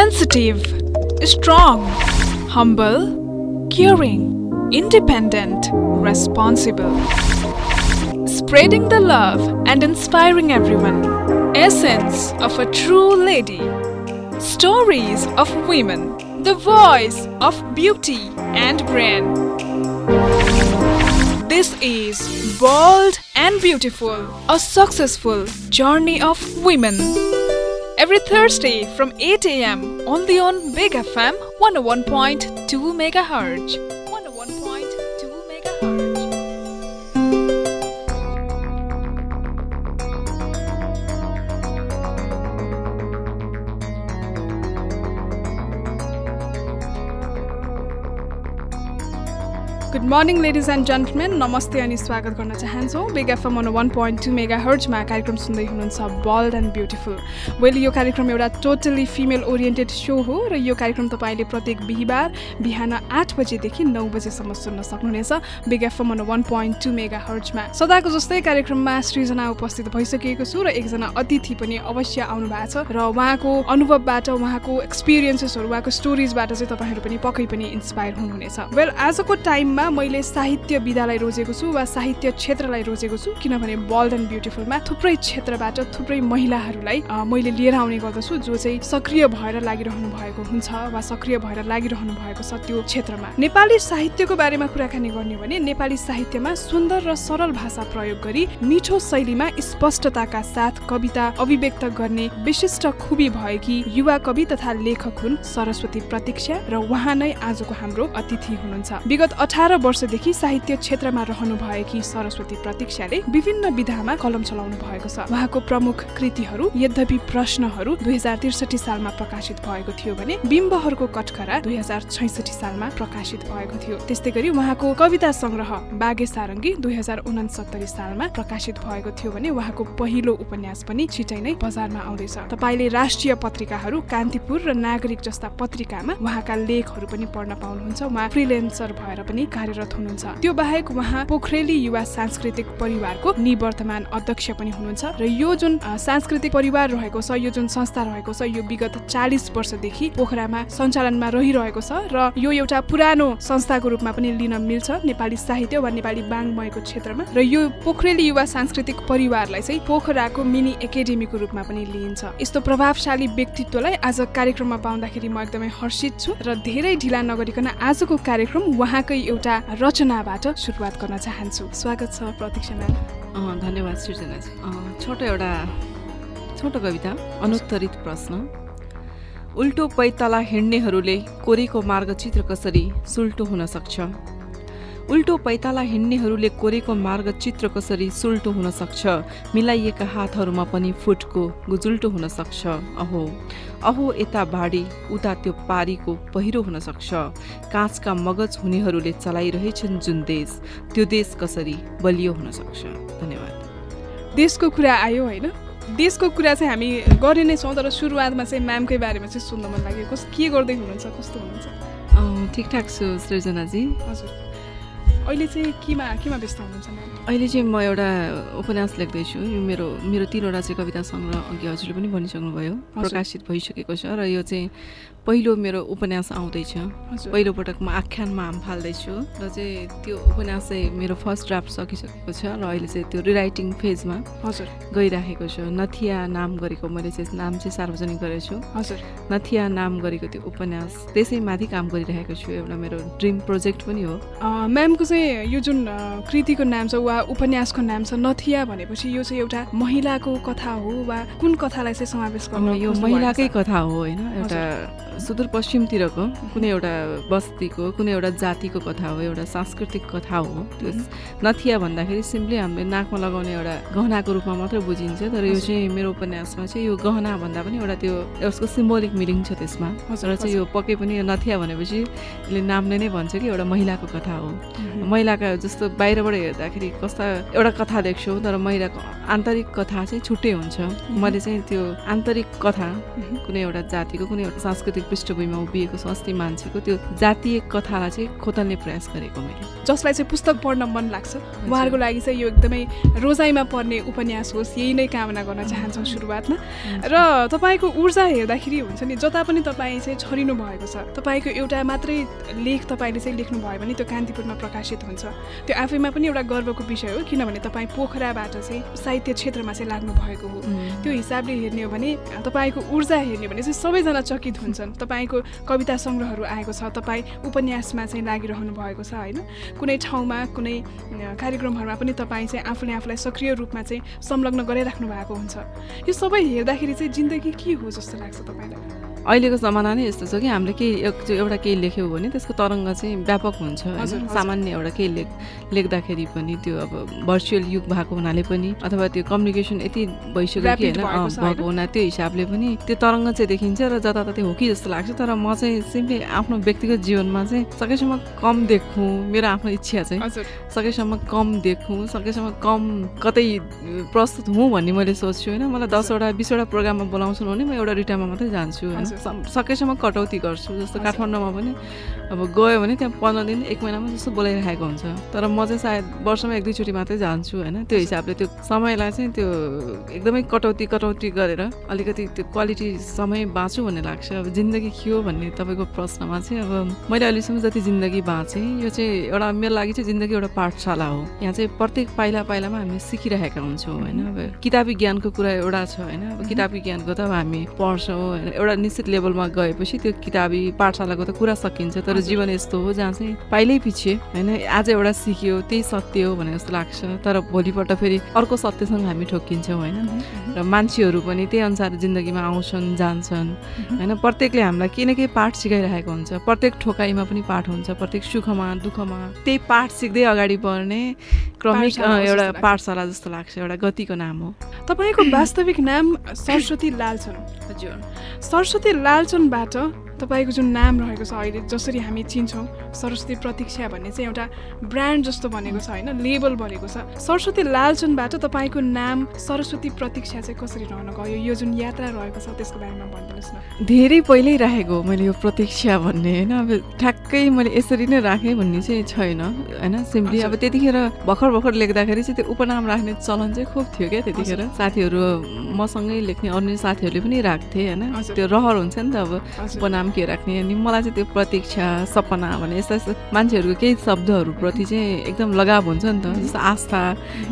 sensitive, strong, humble, caring, independent, responsible. Spreading the love and inspiring everyone. Essence of a true lady. Stories of women. The voice of beauty and brand. This is Bold and Beautiful, a successful journey of women. Every Thursday from 8 a.m. only on Big FM 101.2 MHz. Good morning ladies and gentlemen नमस्ते अनि स्वागत गर्न चाहन्छौँ Big FM on one point two mega हर्जमा कार्यक्रम सुन्दै हुनुहुन्छ bold and beautiful well यो कार्यक्रम एउटा टोटली फिमेल ओरिएन्टेड सो हो र यो कार्यक्रम तपाईँले प्रत्येक बिहिबार बिहान आठ बजेदेखि नौ बजेसम्म सुन्न सक्नुहुनेछ Big FM one point two mega हर्जमा सदाको जस्तै कार्यक्रममा सृजना उपस्थित भइसकेको छु र एकजना अतिथि पनि अवश्य आउनु भएको छ र उहाँको अनुभवबाट उहाँको एक्सपिरियन्सेसहरू उहाँको स्टोरिजबाट चाहिँ तपाईँहरू पनि पक्कै पनि इन्सपायर हुनुहुनेछ वेल आजको टाइममा मैले साहित्य विधालाई रोजेको छु वा साहित्य क्षेत्रलाई रोजेको छु किनभने बोल्ड एन्ड ब्युटिफुलमा थुप्रै क्षेत्रबाट थुप्रै महिलाहरूलाई मैले लिएर आउने गर्दछु जो चाहिँ सक्रिय भएर लागिरहनु भएको हुन्छ वा सक्रिय भएर लागिरहनु भएको छ त्यो क्षेत्रमा। नेपाली साहित्यको बारेमा कुराकानी गर्ने भने नेपाली साहित्यमा सुन्दर र सरल भाषा प्रयोग गरी मिठो शैलीमा स्पष्टताका साथ कविता अभिव्यक्त गर्ने विशिष्ट खुबी भएकी युवा कवि तथा लेखक हुन् सरस्वती प्रतीक्षा र उहाँ नै आजको हाम्रो अतिथि हुनुहुन्छ। विगत अठार वर्षदेखि साहित्य क्षेत्रमा रहनु भएकी सरस्वती प्रतीक्षाले विभिन्न विधामा कलम चलाउनु भएको छ। उहाँको प्रमुख कृतिहरू यद्यपि प्रश्नहरू दुई हजार त्रिसठी सालमा प्रकाशित भएको थियो भने बिम्बहरूको कटखरा दुई हजार छैसठी सालमा प्रकाशित भएको थियो। त्यस्तै गरी उहाँको कविता संग्रह बागे सारङ्गी दुई हजार उनसत्तरी सालमा प्रकाशित भएको थियो भने उहाँको पहिलो उपन्यास पनि छिटै नै बजारमा आउँदैछ। तपाईँले राष्ट्रिय पत्रिकाहरू कान्तिपुर र नागरिक जस्ता पत्रिकामा उहाँका लेखहरू पनि पढ्न पाउनुहुन्छ। उहाँ फ्रिलेन्सर भएर पनि कार्यरत हुनुहुन्छ। त्यो बाहेक उहाँ पोखरेली युवा सांस्कृतिक परिवारको निवर्तमान अध्यक्ष पनि हुनुहुन्छ र यो जुन सांस्कृतिक परिवार रहेको छ यो जुन संस्था रहेको छ यो विगत चालिस वर्षदेखि पोखरामा सञ्चालनमा रहिरहेको छ र यो एउटा पुरानो संस्थाको रूपमा पनि लिन मिल्छ नेपाली साहित्य वा नेपाली बाङ्मयको क्षेत्रमा र यो पोखरेली युवा सांस्कृतिक परिवारलाई चाहिँ पोखराको मिनी एकाडेमीको रूपमा पनि लिइन्छ। यस्तो प्रभावशाली व्यक्तित्वलाई आज कार्यक्रममा पाउँदाखेरि म एकदमै हर्षित छु र धेरै ढिला नगरिकन आजको कार्यक्रम उहाँकै एउटा रचनाबाट सुरुवात गर्न चाहन्छु। स्वागत छ प्रतीक्षा म्याम धन्यवाद सृजनाजी छोटो एउटा छोटो कविता अनुत्तरित प्रश्न। उल्टो पैताला हिँड्नेहरूले कोरेको मार्गचित्र कसरी सुल्टो हुन सक्छ? उल्टो पैताला हिँड्नेहरूले कोरेको मार्गचित्र कसरी सुल्टो हुन सक्छ? मिलाइएका हातहरूमा पनि फुटको गुजुल्टो हुन सक्छ। अहो अहो यता बाढी उता त्यो पारीको पहिरो हुन सक्छ। काँचका मगज हुनेहरूले चलाइरहेछन् जुन देश। त्यो देश कसरी बलियो हुन सक्छ? धन्यवाद। देशको कुरा आयो होइन। देशको कुरा चाहिँ हामी गर्ने नै छौँ तर सुरुवातमा चाहिँ म्यामकै बारेमा चाहिँ सुन्न मन लाग्यो। कस के गर्दै हुनुहुन्छ? कस्तो हुनुहुन्छ? ठिकठाक छु सृजनाजी। हजुर। अहिले चाहिँ केमा केमा व्यस्त हुनुहुन्छ अहिले चाहिँ म एउटा उपन्यास लेख्दैछु। यो मेरो मेरो तिनवटा चाहिँ कविता सङ्ग्रह अघि हजुरले पनि भनिसक्नुभयो। प्रकाशित भइसकेको छ र यो चाहिँ पहिलो मेरो उपन्यास आउँदैछ। पहिलोपटक म आख्यानमा हाम फाल्दैछु र चाहिँ त्यो उपन्यास चाहिँ मेरो फर्स्ट ड्राफ्ट सकिसकेको छ र अहिले चाहिँ त्यो रिराइटिङ फेजमा हजुर। गइराखेको छ। नथिया नाम गरेको मैले चाहिँ नाम चाहिँ सार्वजनिक गरेको छु। हजुर। नथिया नाम गरेको त्यो उपन्यास त्यसैमाथि काम गरिरहेको छु एउटा मेरो ड्रिम प्रोजेक्ट पनि हो। म्यामको चाहिँ यो जुन कृतिको नाम छ वा उपन्यासको नाम छ नथिया भनेपछि यो चाहिँ एउटा महिलाको कथा हो वा कुन कथालाई चाहिँ समावेश गर्न यो महिलाकै? कथा हो होइन। एउटा सुदूरपश्चिमतिरको कुनै एउटा बस्तीको कुनै एउटा जातिको कथा हो एउटा सांस्कृतिक कथा हो। त्यो नथिया भन्दाखेरि सिम्पली हामीले नाकमा लगाउने एउटा गहनाको रूपमा मात्रै बुझिन्छ तर यो चाहिँ मेरो उपन्यासमा चाहिँ यो गहना भन्दा पनि एउटा त्यो यसको सिम्बोलिक मिनिङ छ त्यसमा। र चाहिँ यो पक्कै पनि नथिया भनेपछि यसले नामले नै भन्छ कि एउटा महिलाको कथा हो। महिलाका जस्तो बाहिरबाट हेर्दाखेरि कस्ता एउटा कथा देख्छु तर महिलाको आन्तरिक कथा चाहिँ छुट्टै हुन्छ। मैले चाहिँ त्यो आन्तरिक कथा कुनै एउटा जातिको कुनै एउटा सांस्कृतिक पृष्ठभूमिमा उभिएको छ अस्ति मान्छेको त्यो जातीय कथालाई चाहिँ खोतल्ने प्रयास गरेको मैले। जसलाई चाहिँ पुस्तक पढ्न मन लाग्छ। उहाँहरूको लागि चाहिँ यो एकदमै रोजाइमा पर्ने उपन्यास होस् यही नै कामना गर्न चाहन्छौँ सुरुवातमा। र तपाईँको ऊर्जा हेर्दाखेरि हुन्छ नि जता पनि तपाईँ चाहिँ छरिनु भएको छ तपाईँको एउटा मात्रै लेख तपाईँले चाहिँ लेख्नुभयो भने त्यो कान्तिपुरमा प्रकाशित हुन्छ। त्यो आफैमा पनि एउटा गर्वको विषय हो किनभने तपाईँ पोखराबाट चाहिँ साहित्य क्षेत्रमा चाहिँ लाग्नु भएको हो त्यो हिसाबले हेर्ने हो भने तपाईँको ऊर्जा हेर्ने भने चाहिँ सबैजना चकित हुन्छन्। तपाईँको कविता सङ्ग्रहहरू आएको छ तपाईँ उपन्यासमा चाहिँ लागिरहनु भएको छ होइन? कुनै ठाउँमा कुनै कार्यक्रमहरूमा पनि तपाईँ चाहिँ आफूले आफूलाई सक्रिय रूपमा चाहिँ संलग्न गराइराख्नु भएको हुन्छ। यो सबै हेर्दाखेरि चाहिँ जिन्दगी के हो जस्तो लाग्छ तपाईँलाई? अहिलेको जमाना नै यस्तो छ कि हामीले केही एउटा केही लेख्यौँ भने त्यसको तरङ्ग चाहिँ व्यापक हुन्छ होइन। सामान्य एउटा केही लेख लेख्दाखेरि पनि त्यो अब भर्चुअल युग भएको हुनाले पनि अथवा त्यो कम्युनिकेसन यति भइसक्यो कि होइन भएको हुना त्यो हिसाबले पनि त्यो तरङ्ग चाहिँ देखिन्छ र जताततै हो कि जस्तो लाग्छ। तर म चाहिँ सिम्पली आफ्नो व्यक्तिगत जीवनमा चाहिँ सकेसम्म कम देखौँ मेरो आफ्नो इच्छा चाहिँ सकेसम्म कम देखौँ सकेसम्म कम कतै प्रस्तुत हुँ भन्ने मैले सोच्छु होइन। मलाई दसवटा बिसवटा प्रोग्राममा बोलाउँछु भने म एउटा रिटामा मात्रै जान्छु होइन। सकेसम्म कटौती गर्छु जस्तो काठमाडौँमा पनि। अब गयो भने त्यहाँ पन्ध्र दिन एक महिनामा जस्तो बोलाइरहेको हुन्छ। तर म चाहिँ सायद वर्षमा एक दुईचोटि मात्रै जान्छु होइन? त्यो हिसाबले त्यो समयलाई चाहिँ त्यो एकदमै कटौती कटौती गरेर अलिकति त्यो क्वालिटी समय बाँचु भन्ने लाग्छ। अब जिन्दगी के हो भन्ने तपाईँको प्रश्नमा चाहिँ अब मैले अहिलेसम्म जति जिन्दगी बाँचेँ यो चाहिँ एउटा मेरो लागि चाहिँ जिन्दगी एउटा पाठशाला हो। यहाँ चाहिँ प्रत्येक पाइला पाइलामा हामी सिकिरहेका हुन्छौँ होइन? अब किताबी ज्ञानको कुरा एउटा छ होइन? अब किताबी ज्ञानको त अब हामी पढ्छौँ होइन? एउटा निश्चित लेभलमा गएपछि त्यो किताबी पाठशालाको त कुरा सकिन्छ तर जीवन यस्तो हो जहाँ चाहिँ पाइलै पछि होइन आज एउटा सिक्यो त्यही सत्य हो भने जस्तो लाग्छ। तर भोलिपल्ट फेरि अर्को सत्यसँग हामी ठोक्किन्छौँ होइन? र मान्छेहरू पनि त्यही अनुसार जिन्दगीमा आउँछन् जान्छन् होइन? प्रत्येकले हामीलाई केही न केही पाठ सिकाइरहेको हुन्छ। प्रत्येक ठोकाइमा पनि पाठ हुन्छ प्रत्येक सुखमा दुःखमा। त्यही पाठ सिक्दै अगाडि बढ्ने क्रमिक एउटा पाठशाला जस्तो लाग्छ एउटा गतिको नाम हो। तपाईँको वास्तविक नाम सरस्वती लाल छन्। हजुर। सरस्वती लालचनबाट तपाईँको जुन नाम रहेको छ अहिले जसरी हामी चिन्छौँ सरस्वती प्रतीक्षा भन्ने चाहिँ एउटा ब्रान्ड जस्तो बनेको छ होइन? लेबल बनेको छ। सरस्वती लालचनबाट तपाईँको नाम सरस्वती प्रतीक्षा चाहिँ कसरी रहन गयो? यो जुन यात्रा रहेको छ त्यसको बारेमा भनिदिनुहोस् न। धेरै पहिल्यै राखेको मैले यो प्रतीक्षा भन्ने होइन? अब ठ्याक्कै मैले यसरी नै राखेँ भन्ने चाहिँ छैन होइन? सिम्पली अब त्यतिखेर भर्खर भर्खर लेख्दाखेरि चाहिँ त्यो उपनाम राख्ने चलन चाहिँ खुब थियो क्या त्यतिखेर। साथीहरू मसँगै लेख्ने अन्य साथीहरूले पनि राख्थे होइन? त्यो रहर हुन्छ नि त अब उपनाम के राख्ने अनि मलाई चाहिँ त्यो प्रतीक्षा सपना भने यस्ता यस्ता मान्छेहरूको केही शब्दहरूप्रति चाहिँ एकदम लगाव हुन्छ नि त। जस्तो आस्था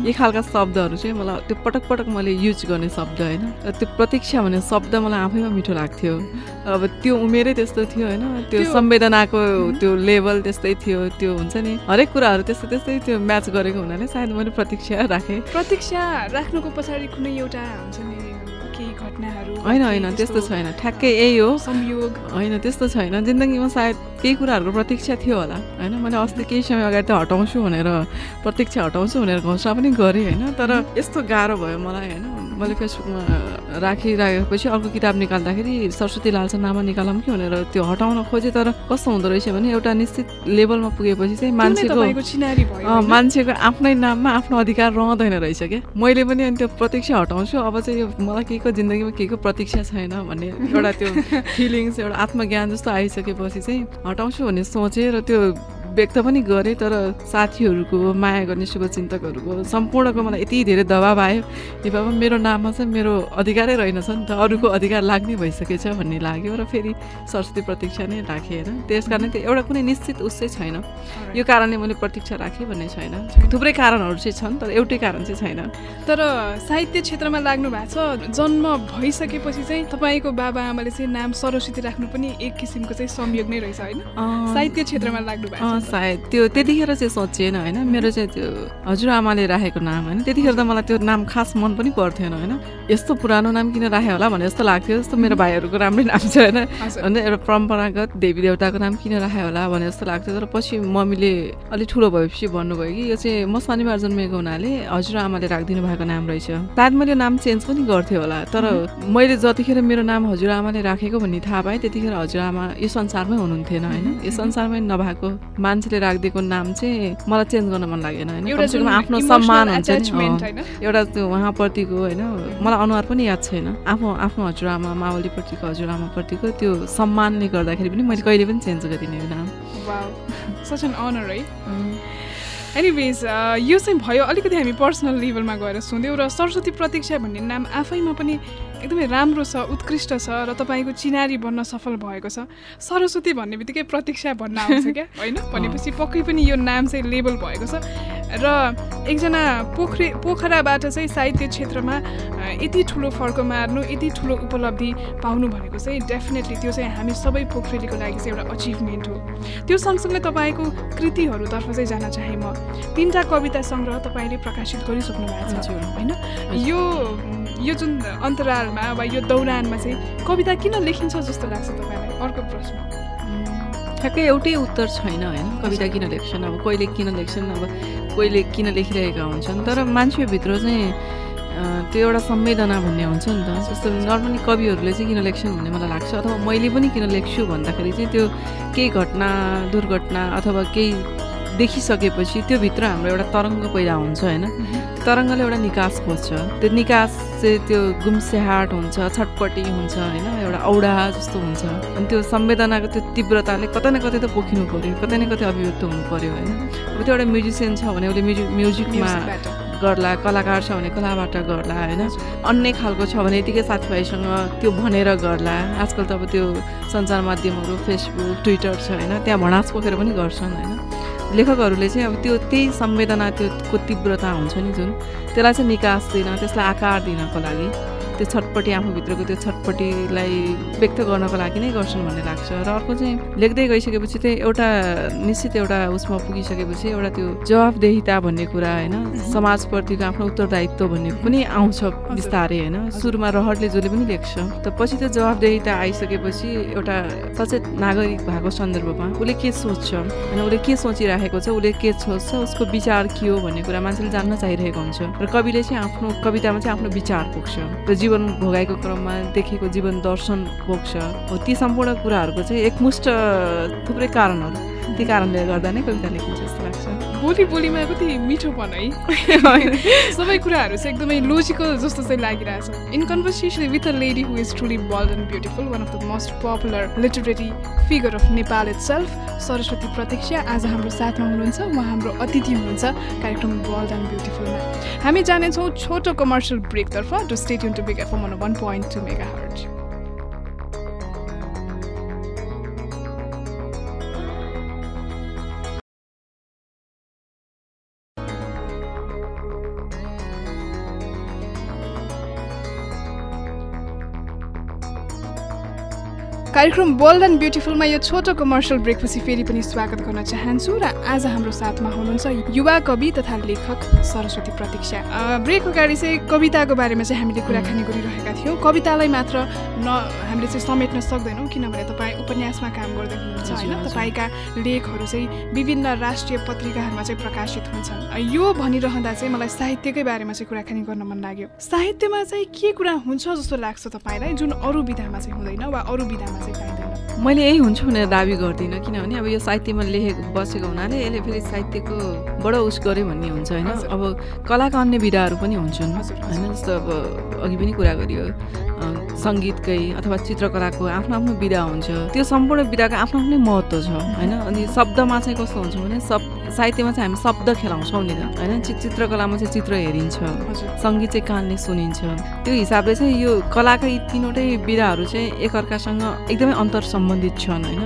यी खालका शब्दहरू चाहिँ मलाई त्यो पटक पटक मैले युज गर्ने शब्द होइन। र त्यो प्रतीक्षा भन्ने शब्द मलाई आफैमा मिठो लाग्थ्यो। अब त्यो उमेरै त्यस्तो थियो होइन त्यो संवेदनाको त्यो लेभल त्यस्तै थियो त्यो हुन्छ नि। हरेक कुराहरू त्यस्तो त्यस्तै त्यो म्याच गरेको हुनाले सायद मैले प्रतीक्षा राखेँ। प्रतीक्षा राख्नुको पछाडि कुनै एउटा हुन्छ नि घटनाहरू होइन होइन त्यस्तो छैन। ठ्याक्कै यही हो। संयोग। होइन त्यस्तो छैन। जिन्दगीमा सायद केही कुराहरूको प्रतीक्षा थियो होला। होइन मैले अस्ति केही समय अगाडि त हटाउँछु भनेर प्रतीक्षा हटाउँछु भनेर घोषणा पनि गरेँ होइन। तर यस्तो गाह्रो भयो मलाई होइन। मैले फेसबुकमा राखिराखेपछि अर्को किताब निकाल्दाखेरि सरस्वती लालसा नाममा निकालौँ कि भनेर त्यो हटाउन खोजेँ। तर कस्तो हुँदो रहेछ भने एउटा निश्चित लेभलमा पुगेपछि चाहिँ मान्छेको मान्छेको आफ्नै नाममा आफ्नो अधिकार रहँदैन रहेछ क्या। मैले पनि अनि त्यो प्रतीक्षा हटाउँछु। अब चाहिँ यो मलाई के को जिन्दगीमा के को प्रतीक्षा छैन भन्ने एउटा त्यो फिलिङ्स एउटा आत्मज्ञान जस्तो आइसकेपछि चाहिँ हटाउँछु भन्ने सोचेँ र त्यो व्यक्त पनि गरेँ तर साथीहरूको माया गर्ने शुभचिन्तकहरूको सम्पूर्णको मलाई यति धेरै दबाब आयो। ए बाबा मेरो नाममा चाहिँ मेरो अधिकारै रहेनछ नि त अरूको अधिकार लाग्ने भइसकेछ भन्ने लाग्यो र फेरि सरस्वती प्रतीक्षा नै राखेँ होइन? त्यस कारण त्यो एउटा कुनै निश्चित उस चाहिँ छैन यो कारणले मैले प्रतीक्षा राखेँ भन्ने छैन। थुप्रै कारणहरू चाहिँ छन् तर एउटै कारण चाहिँ छैन। तर साहित्य क्षेत्रमा लाग्नु भएको छ जन्म भइसकेपछि चाहिँ तपाईँको बाबा आमाले चाहिँ नाम सरस्वती राख्नु पनि एक किसिमको चाहिँ संयोग नै रहेछ होइन? साहित्य क्षेत्रमा लाग्नु भएको सायद त्यो त्यतिखेर चाहिँ सोचिएन होइन? मेरो चाहिँ त्यो हजुरआमाले राखेको नाम होइन? त्यतिखेर त मलाई त्यो नाम खास मन पनि पर्थेन होइन? यस्तो पुरानो नाम किन राख्यो होला भने जस्तो लाग्थ्यो। जस्तो मेरो भाइहरूको राम्रै नाम छ होइन? अन्त एउटा परम्परागत देवी देवताको नाम किन राख्यो होला भने जस्तो लाग्थ्यो। तर पछि मम्मीले अलिक ठुलो भएपछि भन्नुभयो कि यो चाहिँ म शनिबार जन्मेको हुनाले हजुरआमाले राखिदिनु भएको नाम रहेछ। सायद मैले नाम चेन्ज पनि गर्थेँ होला तर मैले जतिखेर मेरो नाम हजुरआमाले राखेको भन्ने थाहा पाएँ त्यतिखेर हजुरआमा यो संसारमै हुनुहुन्थेन होइन? यो संसारमै नभएको मान्छेले राखिदिएको नाम चाहिँ मलाई चेन्ज गर्न मन लागेन होइन आफ्नो सम्मान हुन्छ? एउटा त्यो उहाँप्रतिको होइन मलाई अनुहार पनि याद छैन आफू आफ्नो हजुरआमा मावलीप्रतिको हजुरआमाप्रतिको त्यो सम्मानले गर्दाखेरि पनि मैले कहिले पनि चेन्ज गरिनँ यो नाम. Such an honor, right? Anyways यो चाहिँ भयो अलिकति हामी पर्सनल लेभलमा गएर सुन्यौँ र सरस्वती प्रतीक्षा भन्ने नाम आफैमा पनि एकदमै राम्रो छ उत्कृष्ट छ र तपाईँको चिनारी बन्न सफल भएको छ। सरस्वती भन्ने बित्तिकै प्रतीक्षा भन्न आउँछ क्या? होइन? भनेपछि पक्कै पनि यो नाम चाहिँ लेबल भएको छ। र एकजना पोखरे पोखराबाट चाहिँ साहित्य क्षेत्रमा यति ठुलो फर्को मार्नु यति ठुलो उपलब्धि पाउनु भनेको चाहिँ डेफिनेटली त्यो चाहिँ हामी सबै पोखरेलीको लागि चाहिँ एउटा अचिभमेन्ट हो। त्यो सँगसँगै तपाईँको कृतिहरूतर्फ चाहिँ जान चाहेँ म। तिनवटा कविता सङ्ग्रह तपाईँले प्रकाशित गरिसक्नु भएको छ। होइन? यो यो जुन अन्तरालमा वा यो दौरानमा चाहिँ कविता किन लेखिन्छ जस्तो लाग्छ तपाईँलाई? अर्को प्रश्न। ठ्याक्कै एउटै उत्तर छैन होइन कविता किन लेख्छन् अब कहिले किन लेख्छन् अब कहिले किन लेखिरहेका हुन्छन् तर मान्छेभित्र चाहिँ त्यो एउटा संवेदना भन्ने हुन्छ नि त। जस्तो नर्मली कविहरूले चाहिँ किन लेख्छन् भन्ने मलाई लाग्छ अथवा मैले पनि किन लेख्छु भन्दाखेरि चाहिँ त्यो केही घटना दुर्घटना अथवा केही देखिसकेपछि त्यो भित्र हाम्रो एउटा तरङ्ग पैदा हुन्छ होइन? त्यो तरङ्गले एउटा निकास खोज्छ। त्यो निकास चाहिँ त्यो गुम्स्याहाट हुन्छ छटपटी हुन्छ होइन? एउटा औडा जस्तो हुन्छ। अनि त्यो संवेदनाको त्यो तीव्रताले कतै न कतै त पोखिनु पऱ्यो कतै न कतै अभिव्यक्त हुनु पऱ्यो होइन? अब त्यो एउटा म्युजिसियन छ भने उसले म्युजिक म्युजिकमा गर्ला कलाकार छ भने कलाबाट गर्ला होइन? अन्य खालको छ भने यतिकै साथीभाइसँग त्यो भनेर गर्ला। आजकल त अब त्यो सञ्चार माध्यमहरू फेसबुक ट्विटर छ होइन? त्यहाँ भणास पोखेर पनि गर्छन् होइन? लेखकहरूले चाहिँ अब त्यो त्यही संवेदना त्यो को तीव्रता हुन्छ नि जुन? त्यसलाई चाहिँ निकास दिन त्यसलाई आकार दिनको लागि त्यो छटपट्टि आफूभित्रको त्यो छटपट्टिलाई व्यक्त गर्नको लागि नै गर्छन् भन्ने लाग्छ। र अर्को चाहिँ लेख्दै गइसकेपछि चाहिँ एउटा निश्चित एउटा उसमा पुगिसकेपछि एउटा त्यो जवाफदेहिता भन्ने कुरा होइन समाजप्रतिको आफ्नो उत्तरदायित्व भन्ने पनि आउँछ बिस्तारै होइन। सुरुमा रहरले जसले पनि लेख्छ। त पछि त्यो जवाफदेहिता आइसकेपछि एउटा सचेत नागरिक भएको सन्दर्भमा उसले के सोच्छ? होइन उसले के सोचिराखेको छ? उसले के सोच्छ? उसको विचार के हो भन्ने कुरा मान्छेले जान्न चाहिरहेको हुन्छ। र कविले चाहिँ आफ्नो कवितामा चाहिँ आफ्नो विचार पोख्छ र जीवन भोगाएको क्रममा देखेको जीवन दर्शन पोख्छ हो ती सम्पूर्ण कुराहरूको चाहिँ एकमुष्ट थुप्रै कारणहरू ती कारणले गर्दा नै कविता लेखिन्छ जस्तो लाग्छ। बोली बोलीमा कति मिठोपन है। सबै कुराहरू चाहिँ एकदमै लोजिकल जस्तो चाहिँ लागिरहेछ। In conversation with a lady who is truly bold and beautiful one of the most popular literary figure of Nepal itself Saraswati Pratiksha आज हाम्रो साथमा हुनुहुन्छ। उहाँ हाम्रो अतिथि हुनुहुन्छ कार्यक्रम बोल्ड एन्ड ब्युटिफुलमा हामी जानेछौँ छोटो commercial ब्रेकतर्फ do stay tuned to Big FM one point two megahertz कार्यक्रम बोल्ड एन्ड ब्युटिफुलमा यो छोटो कमर्सियल ब्रेकपछि फेरि पनि स्वागत गर्न चाहन्छु र आज हाम्रो साथमा हुनुहुन्छ युवा कवि तथा लेखक सरस्वती प्रतीक्षा। ब्रेक अगाडि चाहिँ कविताको बारेमा चाहिँ हामीले कुराकानी गरिरहेका थियौँ। कवितालाई मात्र न हामीले चाहिँ समेट्न सक्दैनौँ किनभने तपाईँ उपन्यासमा काम गर्दै हुनुहुन्छ होइन। तपाईँका लेखहरू चाहिँ विभिन्न राष्ट्रिय पत्रिकाहरूमा चाहिँ प्रकाशित हुन्छन्। अ, यो भनिरहँदा चाहिँ मलाई साहित्यकै बारेमा चाहिँ कुराकानी गर्न मन लाग्यो। साहित्यमा चाहिँ के कुरा हुन्छ जस्तो लाग्छ तपाईँलाई? जुन अरू विधामा चाहिँ हुँदैन वा अरू विधामा चाहिँ मैले यही हुन्छु भनेर दाबी गर्दिनँ किनभने अब यो साहित्यमा लेखेको बसेको हुनाले यसले फेरि साहित्यको बडो उस गर्यो भन्ने हुन्छ होइन। अब कलाका अन्य विधाहरू पनि हुन्छन्। होइन? जस्तो अब अघि पनि कुरा गरियो सङ्गीतकै अथवा चित्रकलाको आफ्नो आफ्नो विधा हुन्छ। त्यो सम्पूर्ण विधाको आफ्नो आफ्नै महत्त्व छ होइन? अनि शब्दमा चाहिँ कस्तो हुन्छ भने सब साहित्यमा चाहिँ हामी शब्द खेलाउँछौँ नि त होइन चित्रकलामा चाहिँ चित्र हेरिन्छ सङ्गीत चाहिँ कानले सुनिन्छ। त्यो हिसाबले चाहिँ यो कलाका यी तिनवटै विधाहरू चाहिँ एकअर्कासँग एकदमै अन्तर सम्बन्धित छन् होइन?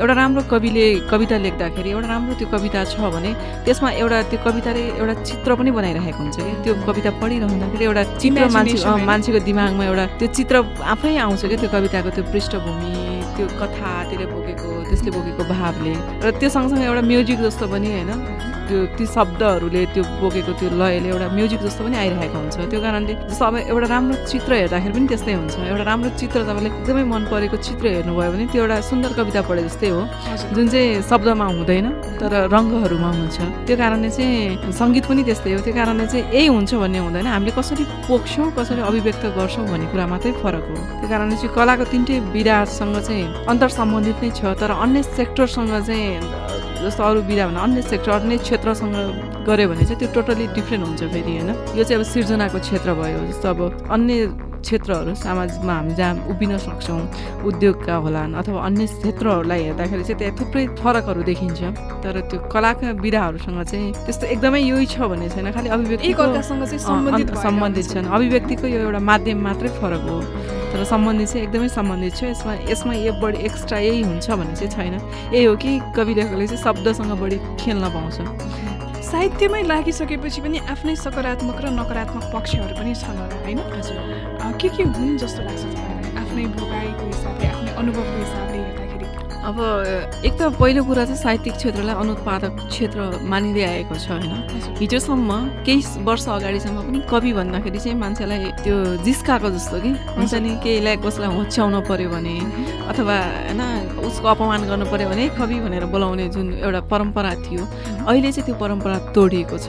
एउटा राम्रो कविले कविता लेख्दाखेरि एउटा राम्रो त्यो कविता छ भने त्यसमा एउटा त्यो कविताले एउटा चित्र पनि बनाइरहेको हुन्छ कि? त्यो कविता पढिरहँदाखेरि एउटा चित्र मान्छे? मान्छेको दिमागमा एउटा त्यो चित्र आफै आउँछ क्या त्यो कविताको त्यो पृष्ठभूमि? त्यो कथा त्यसले बोकेको त्यसले बोकेको भावले र त्यो सँगसँगै एउटा म्युजिक जस्तो पनि होइन। त्यो ती शब्दहरूले त्यो बोकेको त्यो लयले एउटा म्युजिक जस्तो पनि आइरहेको हुन्छ। त्यो कारणले जस्तो अब एउटा राम्रो चित्र हेर्दाखेरि पनि त्यस्तै हुन्छ। एउटा राम्रो चित्र तपाईँले एकदमै मन परेको चित्र हेर्नुभयो भने त्यो एउटा सुन्दर कविता पढे जस्तै हो। जुन चाहिँ शब्दमा हुँदैन तर रङ्गहरूमा हुन्छ। त्यो कारणले चाहिँ सङ्गीत पनि त्यस्तै हो। त्यो कारणले चाहिँ यही हुन्छ भन्ने हुँदैन। हामीले कसरी पोख्छौँ कसरी अभिव्यक्त गर्छौँ भन्ने कुरा मात्रै फरक हो। त्यो कारणले चाहिँ कलाको तिनटै विधासँग चाहिँ अन्तर सम्बन्धित नै छ। तर अन्य सेक्टरसँग चाहिँ जस्तो अरू विधा भने अन्य सेक्टर अन्य क्षेत्रसँग गऱ्यो भने चाहिँ त्यो टोटली डिफ्रेन्ट हुन्छ फेरि होइन? यो चाहिँ अब सिर्जनाको क्षेत्र भयो जस्तो अब अन्य क्षेत्रहरू समाजमा हामी जहाँ उभिन सक्छौँ उद्योगका होलान् अथवा अन्य क्षेत्रहरूलाई हेर्दाखेरि चाहिँ त्यहाँ थुप्रै फरकहरू देखिन्छ। तर त्यो कलाका विधाहरूसँग चाहिँ त्यस्तो एकदमै यही छ भन्ने छैन खालि अभिव्यक्ति सम्बन्धित छन्। अभिव्यक्तिको यो एउटा माध्यम मात्रै फरक हो। तर सम्बन्धित चाहिँ एकदमै सम्बन्धित छ। यसमा यसमा यो बढी एक्स्ट्रा यही हुन्छ भन्ने चाहिँ छैन। यही हो कि कवि लेखकले चाहिँ शब्दसँग बढी खेल्न पाउँछ। साहित्यमै लागिसकेपछि पनि आफ्नै सकारात्मक र नकारात्मक पक्षहरू पनि छन् होला होइन? हजुर। के के हुन् जस्तो लाग्छ तपाईँलाई? आफ्नै भोगाइको हिसाबले आफ्नै अनुभवको हिसाबले? अब एक त पहिलो कुरा चाहिँ साहित्यिक क्षेत्रलाई अनुत्पादक क्षेत्र मानिँदै आएको छ होइन? हिजोसम्म केही वर्ष अगाडिसम्म पनि कवि भन्दाखेरि चाहिँ मान्छेलाई त्यो जिस्काएको जस्तो कि? हुन्छ नि केहीलाई कसैलाई होच्याउन पर्यो भने अथवा होइन उसको अपमान गर्नु पर्यो भने कवि भनेर बोलाउने जुन एउटा परम्परा थियो अहिले चाहिँ त्यो परम्परा तोडिएको छ।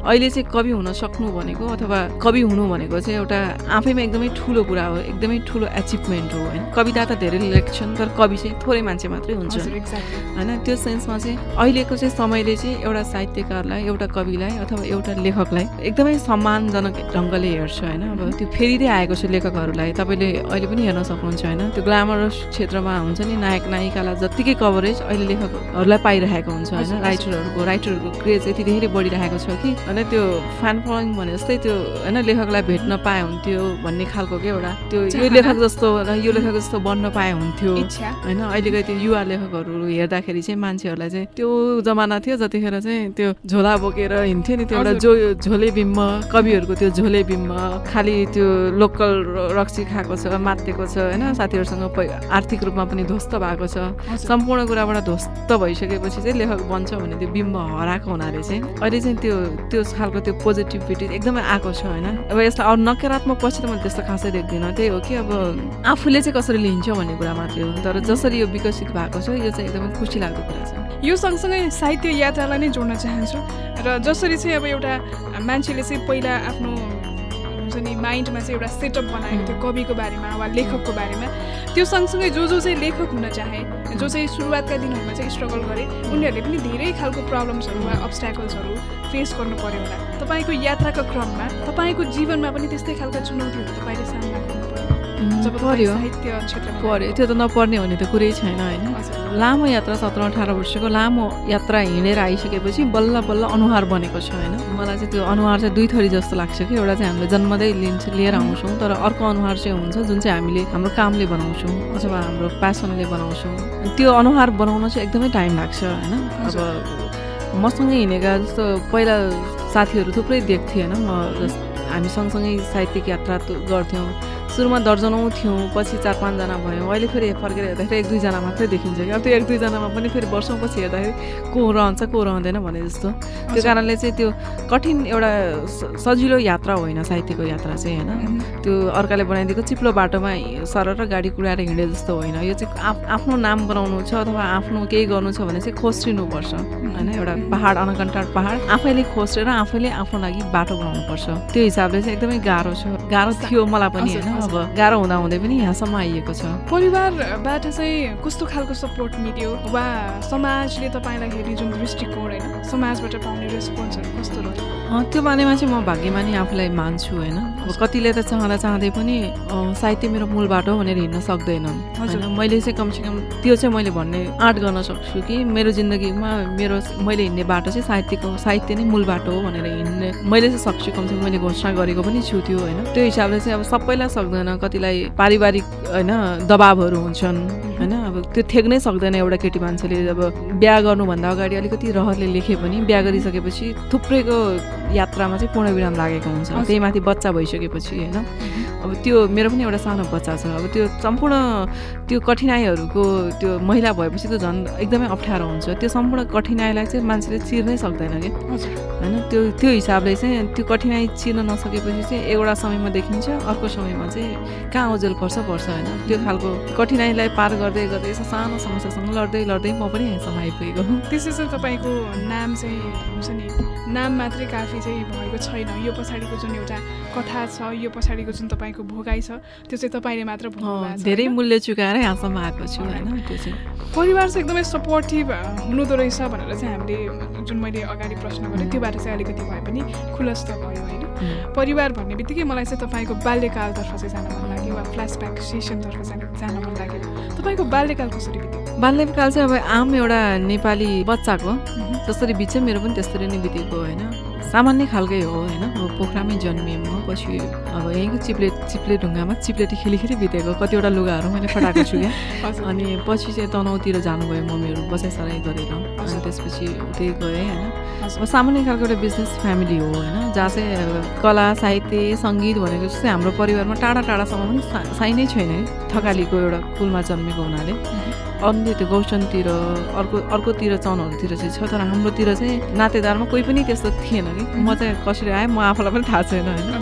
अहिले चाहिँ कवि हुन सक्नु भनेको अथवा कवि हुनु भनेको चाहिँ एउटा आफैमा एकदमै ठुलो कुरा हो एकदमै ठुलो एचिभमेन्ट हो होइन? कविता त धेरै लेख्छन् तर कवि चाहिँ थोरै मान्छे मात्रै हुन्छ। होइन त्यो सेन्समा चाहिँ अहिलेको चाहिँ समयले चाहिँ एउटा साहित्यकारलाई एउटा कविलाई अथवा एउटा लेखकलाई एकदमै सम्मानजनक ढङ्गले हेर्छ होइन। अब त्यो फेरिँदै आएको छ लेखकहरूलाई। तपाईँले अहिले पनि हेर्न सक्नुहुन्छ होइन। त्यो ग्लामरस क्षेत्रमा हुन्छ नि नायक नायिकालाई जत्तिकै कभरेज अहिले लेखकहरूलाई पाइरहेको हुन्छ होइन। राइटरहरूको राइटरहरूको क्रेज यति धेरै बढिरहेको छ कि होइन। त्यो फ्यान फलोइङ भने जस्तै त्यो होइन लेखकलाई भेट्न पाए हुन्थ्यो भन्ने खालको क्या एउटा त्यो यो लेखक जस्तो यो लेखक जस्तो बन्न पाए हुन्थ्यो होइन। अहिलेको त्यो युवा लेखकहरू हेर्दाखेरि चाहिँ मान्छेहरूलाई चाहिँ त्यो जमाना थियो जतिखेर चाहिँ त्यो झोला बोकेर हिँड्थ्यो नि त्यो एउटा जो झोले बिम्ब कविहरूको त्यो झोले बिम्ब खालि त्यो लोकल रक्सी खाएको छ मातेको छ होइन साथीहरूसँग आर्थिक रूपमा पनि ध्वस्त भएको छ। सम्पूर्ण कुराबाट ध्वस्त भइसकेपछि चाहिँ लेखक बन्छ भने त्यो बिम्ब हराएको हुनाले चाहिँ अहिले चाहिँ त्यो त्यो खालको त्यो पोजिटिभिटी एकदमै आएको छ होइन। अब यसलाई अरू नकारात्मक पछि त मैले त्यस्तो खासै देख्दिनँ। त्यही हो कि अब आफूले चाहिँ कसरी लिन्छ भन्ने कुरा मात्रै हो तर जसरी यो विकसित भएको छ। यो चाहिँ एकदमै खुसी लाग्दो कुरा छ। यो सँगसँगै साहित्य यात्रालाई नै जोड्न चाहन्छु। र जसरी चाहिँ अब एउटा मान्छेले चाहिँ पहिला आफ्नो हुन्छ नि माइन्डमा चाहिँ एउटा सेटअप बनाएको थियो कविको बारेमा वा लेखकको बारेमा त्यो सँगसँगै जो जो चाहिँ लेखक हुन चाहे जो चाहिँ सुरुवातका दिनहरूमा चाहिँ स्ट्रगल गरे उनीहरूले पनि धेरै खालको प्रब्लम्सहरू वा अब्सट्याकल्सहरू फेस गर्नु पर्यो होला। तपाईँको यात्राको क्रममा तपाईँको जीवनमा पनि त्यस्तै खालका चुनौतीहरू तपाईँले गर्नु पर्यो पर्यो त्यो त नपर्ने भन्ने त कुरै छैन होइन। लामो यात्रा सत्र अठार वर्षको लामो यात्रा हिँडेर आइसकेपछि बल्ल बल्ल अनुहार बनेको छ होइन। मलाई चाहिँ त्यो अनुहार चाहिँ दुई थरी जस्तो लाग्छ कि एउटा चाहिँ हामीले जन्मदै लिन्छ लिएर आउँछौँ तर अर्को अनुहार चाहिँ हुन्छ जुन चाहिँ हामीले हाम्रो कामले बनाउँछौँ अथवा हाम्रो प्यासनले बनाउँछौँ। त्यो अनुहार बनाउन चाहिँ एकदमै टाइम लाग्छ होइन। अब मसँगै हिँडेका जस्तो पहिला साथीहरू थुप्रै देख्थेँ होइन। म हामी सँगसँगै साहित्यिक यात्रा गर्थ्यौँ। सुरुमा दर्जनौँ थियौँ पछि चार पाँचजना भयौँ। अहिले फेरि फर्केर हेर्दाखेरि एक दुईजना मात्रै देखिन्छ कि अब त्यो एक दुईजनामा पनि फेरि वर्षौँपछि हेर्दाखेरि को रहन्छ को रहँदैन भने जस्तो। त्यो कारणले चाहिँ त्यो कठिन एउटा सजिलो यात्रा होइन साहित्यको यात्रा चाहिँ होइन। त्यो अर्काले बनाइदिएको चिप्लो बाटोमा सर र गाडी कुदाएर हिँडे जस्तो होइन। यो चाहिँ आफ्नो नाम बनाउनु छ अथवा आफ्नो केही गर्नु छ भने चाहिँ खोस्रिनुपर्छ। होइन एउटा पहाड अनकन्टाड पहाड। आफैले खोस्रेर आफैले आफ्नो लागि बाटो बनाउनुपर्छ। त्यो हिसाबले चाहिँ एकदमै गाह्रो छ। गाह्रो थियो मलाई पनि होइन। अब गाह्रो हुँदा हुँदै पनि यहाँसम्म आइएको छ। परिवारबाट चाहिँ कस्तो खालको सपोर्ट मिल्यो? वा समाजले तपाईँलाई हेर्ने जुन दृष्टिकोण होइन समाजबाट पाउने रेस्पोन्सहरू कस्तो रह्यो त्यो बारेमा चाहिँ म भाग्यमानी आफूलाई मान्छु होइन। अब कतिले त चाहँदा चाहँदै पनि साहित्य मेरो मूल बाटो भनेर हिँड्न सक्दैनन् होइन मैले चाहिँ कमसेकम त्यो चाहिँ मैले भन्ने आँट गर्न सक्छु कि मेरो जिन्दगीमा मेरो मैले हिँड्ने बाटो चाहिँ साहित्यको साहित्य नै मूल बाटो हो भनेर हिँड्ने मैले चाहिँ सक्छु कमसेकम मैले घोषणा गरेको पनि छु त्यो होइन। त्यो हिसाबले चाहिँ अब सबैलाई सक्दैन कतिलाई पारिवारिक होइन दबावहरू हुन्छन् होइन। अब त्यो थेक्नै सक्दैन एउटा केटी मान्छेले। अब बिहा गर्नुभन्दा अगाडि अलिकति रहरले लेखे पनि बिहा गरिसकेपछि थुप्रैको यात्रामा चाहिँ पूर्णविराम लागेको हुन्छ। त्यही माथि बच्चा भइसकेपछि होइन? अब त्यो मेरो पनि एउटा सानो बच्चा छ। अब त्यो सम्पूर्ण त्यो कठिनाइहरूको त्यो महिला भएपछि त झन् एकदमै अप्ठ्यारो हुन्छ। त्यो सम्पूर्ण कठिनाइलाई चाहिँ मान्छेले चिर्नै सक्दैन कि? होइन? त्यो त्यो हिसाबले चाहिँ त्यो कठिनाइ चिर्न नसकेपछि चाहिँ एउटा समयमा देखिन्छ अर्को समयमा चाहिँ कहाँ ओजेल पर्छ पर्छ होइन? त्यो खालको कठिनाइलाई पार गर्दै गर्दै सानो समस्यासँग लड्दै लड्दै म पनि यहाँसम्म आइपुगेको त्यसै चाहिँ तपाईँको नाम चाहिँ हुन्छ नि नाम मात्रै काफी चाहिँ भएको छैन। यो पछाडिको जुन एउटा कथा छ यो पछाडिको जुन तपाईँ तपाईँको भोगाइ छ त्यो चाहिँ तपाईँले मात्र भोग्नु धेरै? मूल्य चुकाएर यहाँसम्म आएको छु होइन? त्यो चाहिँ। परिवार चाहिँ एकदमै सपोर्टिभ हुनुहुँदो रहेछ भनेर चाहिँ हामीले जुन मैले अगाडि प्रश्न गरेँ त्योबाट चाहिँ अलिकति भए पनि खुलस्त भयो होइन? परिवार भन्ने बित्तिकै मलाई चाहिँ तपाईँको बाल्यकालतर्फ चाहिँ जान मन लाग्यो वा फ्ल्यासब्याक सेसनतर्फ जान जान मन लाग्यो। तपाईँको बाल्यकाल कसरी बित्यो? बाल्यकाल चाहिँ अब आम एउटा नेपाली बच्चाको जसरी बित्छ मेरो पनि त्यसरी नै बितेको होइन? सामान्य खालकै हो होइन? अब पोखरामै जन्मिएँ म पछि अब यहीँको चिप्ले चिप्ले ढुङ्गामा चिप्लेटी खेली खेली बितेको कतिवटा लुगाहरू मैले फटाएको छु क्या। अनि पछि चाहिँ तनहुतिर जानुभयो मम्मीहरू बसाइसराई गरेर। अनि त्यसपछि उतै गएँ होइन? अब सामान्य खालको एउटा बिजनेस फ्यामिली हो होइन? जहाँ चाहिँ कला साहित्य सङ्गीत भनेको चाहिँ हाम्रो परिवारमा टाढा टाढासम्म पनि सा साइ नै छैन है। थकालीको एउटा कुलमा जन्मेको हुनाले। अन्य त्यो गौचनतिर अर्को अर्कोतिर चनहरूतिर चाहिँ छ तर हाम्रोतिर चाहिँ नातेदारमा कोही पनि त्यस्तो थिएन कि। म चाहिँ कसरी आएँ म आफूलाई पनि थाहा छैन होइन।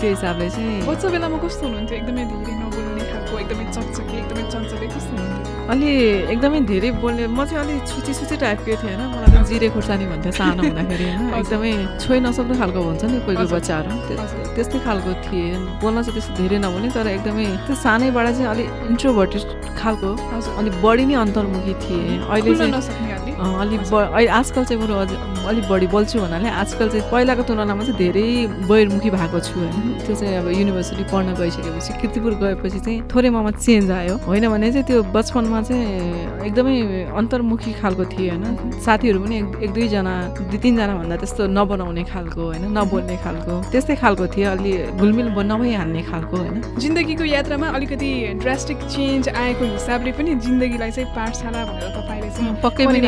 त्यो हिसाबले चाहिँ बच्चा बेलामा कस्तो हुनुहुन्थ्यो? एकदमै धेरै नबोल्ने खालको एकदमै चकचके एकदमै चञ्चले कस्तो हुनुहुन्थ्यो? अलि एकदमै धेरै बोल्ने म चाहिँ अलिक छुची छुची टाइपकै थिएँ होइन? मलाई त जिरे खुर्सानी भन्थ्यो सानो हुँदाखेरि होइन? एकदमै छोइ नसक्ने खालको भन्छ नि कोही कोही। बच्चाहरू। त्यस्तै खालको थिएँ। बोल्न चाहिँ त्यस्तो धेरै नबोल्ने तर एकदमै त्यो सानैबाट चाहिँ अलिक इन्ट्रोभर्टेड खालको अनि बढी नै अन्तर्मुखी थिएँ। अहिले चाहिँ अलिक ब आजकल चाहिँ बरु अझ अलिक बढी बोल्छु भन्नाले आजकल चाहिँ पहिलाको तुलनामा चाहिँ धेरै बहिर्मुखी भएको छु होइन त्यो चाहिँ अब युनिभर्सिटी पढ्न गइसकेपछि किर्तिपुर गएपछि चाहिँ थोरै ममा चेन्ज आयो। होइन भने चाहिँ त्यो बचपनमा चाहिँ एकदमै अन्तर्मुखी खालको थिएँ होइन। साथीहरू पनि एक दुईजना दुई तिनजना भन्दा त्यस्तो नबनाउने खालको होइन नबोल्ने खालको त्यस्तै खालको थिएँ। अलि घुलमिल नभइहाल्ने खालको होइन। जिन्दगीको यात्रामा अलिकति ड्रास्टिक चेन्ज आएको हिसाबले पनि जिन्दगीलाई चाहिँ पाठशाला भनेर तपाईँले चाहिँ पक्कै पनि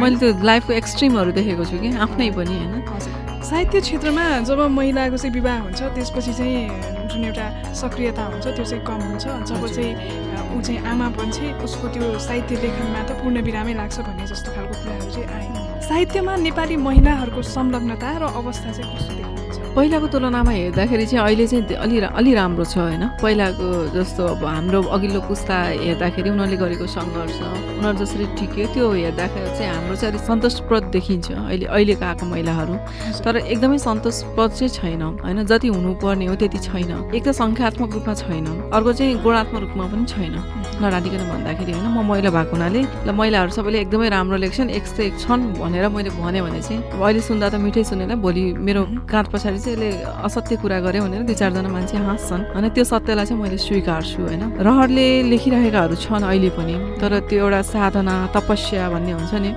मैले त्यो लाइफको एक्सट्रिमहरू देखेको छु कि आफ्नै पनि होइन। साहित्य क्षेत्रमा जब महिलाको चाहिँ विवाह हुन्छ त्यसपछि चाहिँ जुन एउटा सक्रियता हुन्छ त्यो चाहिँ कम हुन्छ। जब। चाहिँ ऊ चाहिँ आमा बन्छे उसको त्यो साहित्य लेखनमा त पूर्ण विरामै लाग्छ भन्ने जस्तो खालको कुराहरू चाहिँ आए। साहित्यमा नेपाली महिलाहरूको संलग्नता र अवस्था चाहिँ कस्तो पहिलाको तुलनामा हेर्दाखेरि चाहिँ अहिले चाहिँ अलि अलि राम्रो छ होइन? पहिलाको जस्तो अब हाम्रो अघिल्लो पुस्ता हेर्दाखेरि उनीहरूले गरेको सङ्घर्ष उनीहरू जसरी टिक्यो त्यो हेर्दाखेरि चाहिँ हाम्रो चाहिँ अलिक सन्तोषप्रद देखिन्छ अहिले अहिलेको आएको महिलाहरू। तर एकदमै सन्तोषप्रद चाहिँ छैन होइन? जति हुनुपर्ने हो त्यति छैन। एक त सङ्ख्यात्मक रूपमा छैन अर्को चाहिँ गुणात्मक रूपमा पनि छैन। नराधिकन भन्दाखेरि होइन म महिला भएको हुनाले ल महिलाहरू सबैले एकदमै राम्रो लेख्छन् एक सय छन् भनेर मैले भने भने चाहिँ अब अहिले सुन्दा त मिठै सुनेर भोलि मेरो काँध पछाडि यसले असत्य कुरा गऱ्यो भनेर दुई चारजना मान्छे हाँस्छन्। होइन त्यो सत्यलाई चाहिँ मैले स्वीकार्छु होइन? रहरले लेखिरहेकाहरू छन् अहिले पनि तर त्यो एउटा साधना तपस्या भन्ने हुन्छ नि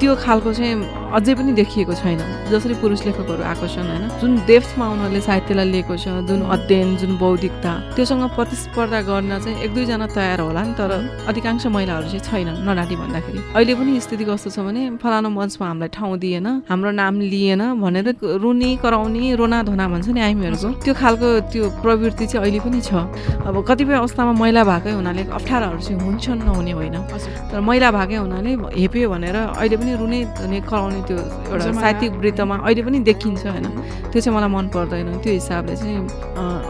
त्यो खालको चाहिँ अझै पनि देखिएको छैन। जसरी पुरुष लेखकहरू आएको छन् होइन? जुन डेप्थमा उनीहरूले साहित्यलाई लिएको छ जुन अध्ययन जुन बौद्धिकता त्योसँग प्रतिस्पर्धा गर्न चाहिँ एक दुईजना तयार होला नि तर अधिकांश महिलाहरू चाहिँ छैनन् नडाँटी भन्दाखेरि। अहिले पनि स्थिति कस्तो छ भने फलानु मञ्चमा हामीलाई ठाउँ दिएन हाम्रो नाम लिएन भनेर रुने कराउने रोना धोना भन्छ नि हामीहरूको त्यो खालको त्यो प्रवृत्ति चाहिँ अहिले पनि छ। अब कतिपय अवस्थामा महिला भएकै हुनाले अप्ठ्याराहरू चाहिँ हुन्छन् नहुने होइन। तर महिला भागै हुनाले हेप्यो भनेर अहिले पनि रुने धुने कराउने त्यो एउटा। साहित्यिक वृत्तमा अहिले पनि देखिन्छ होइन। त्यो चाहिँ मलाई मन पर्दैन। त्यो हिसाबले चाहिँ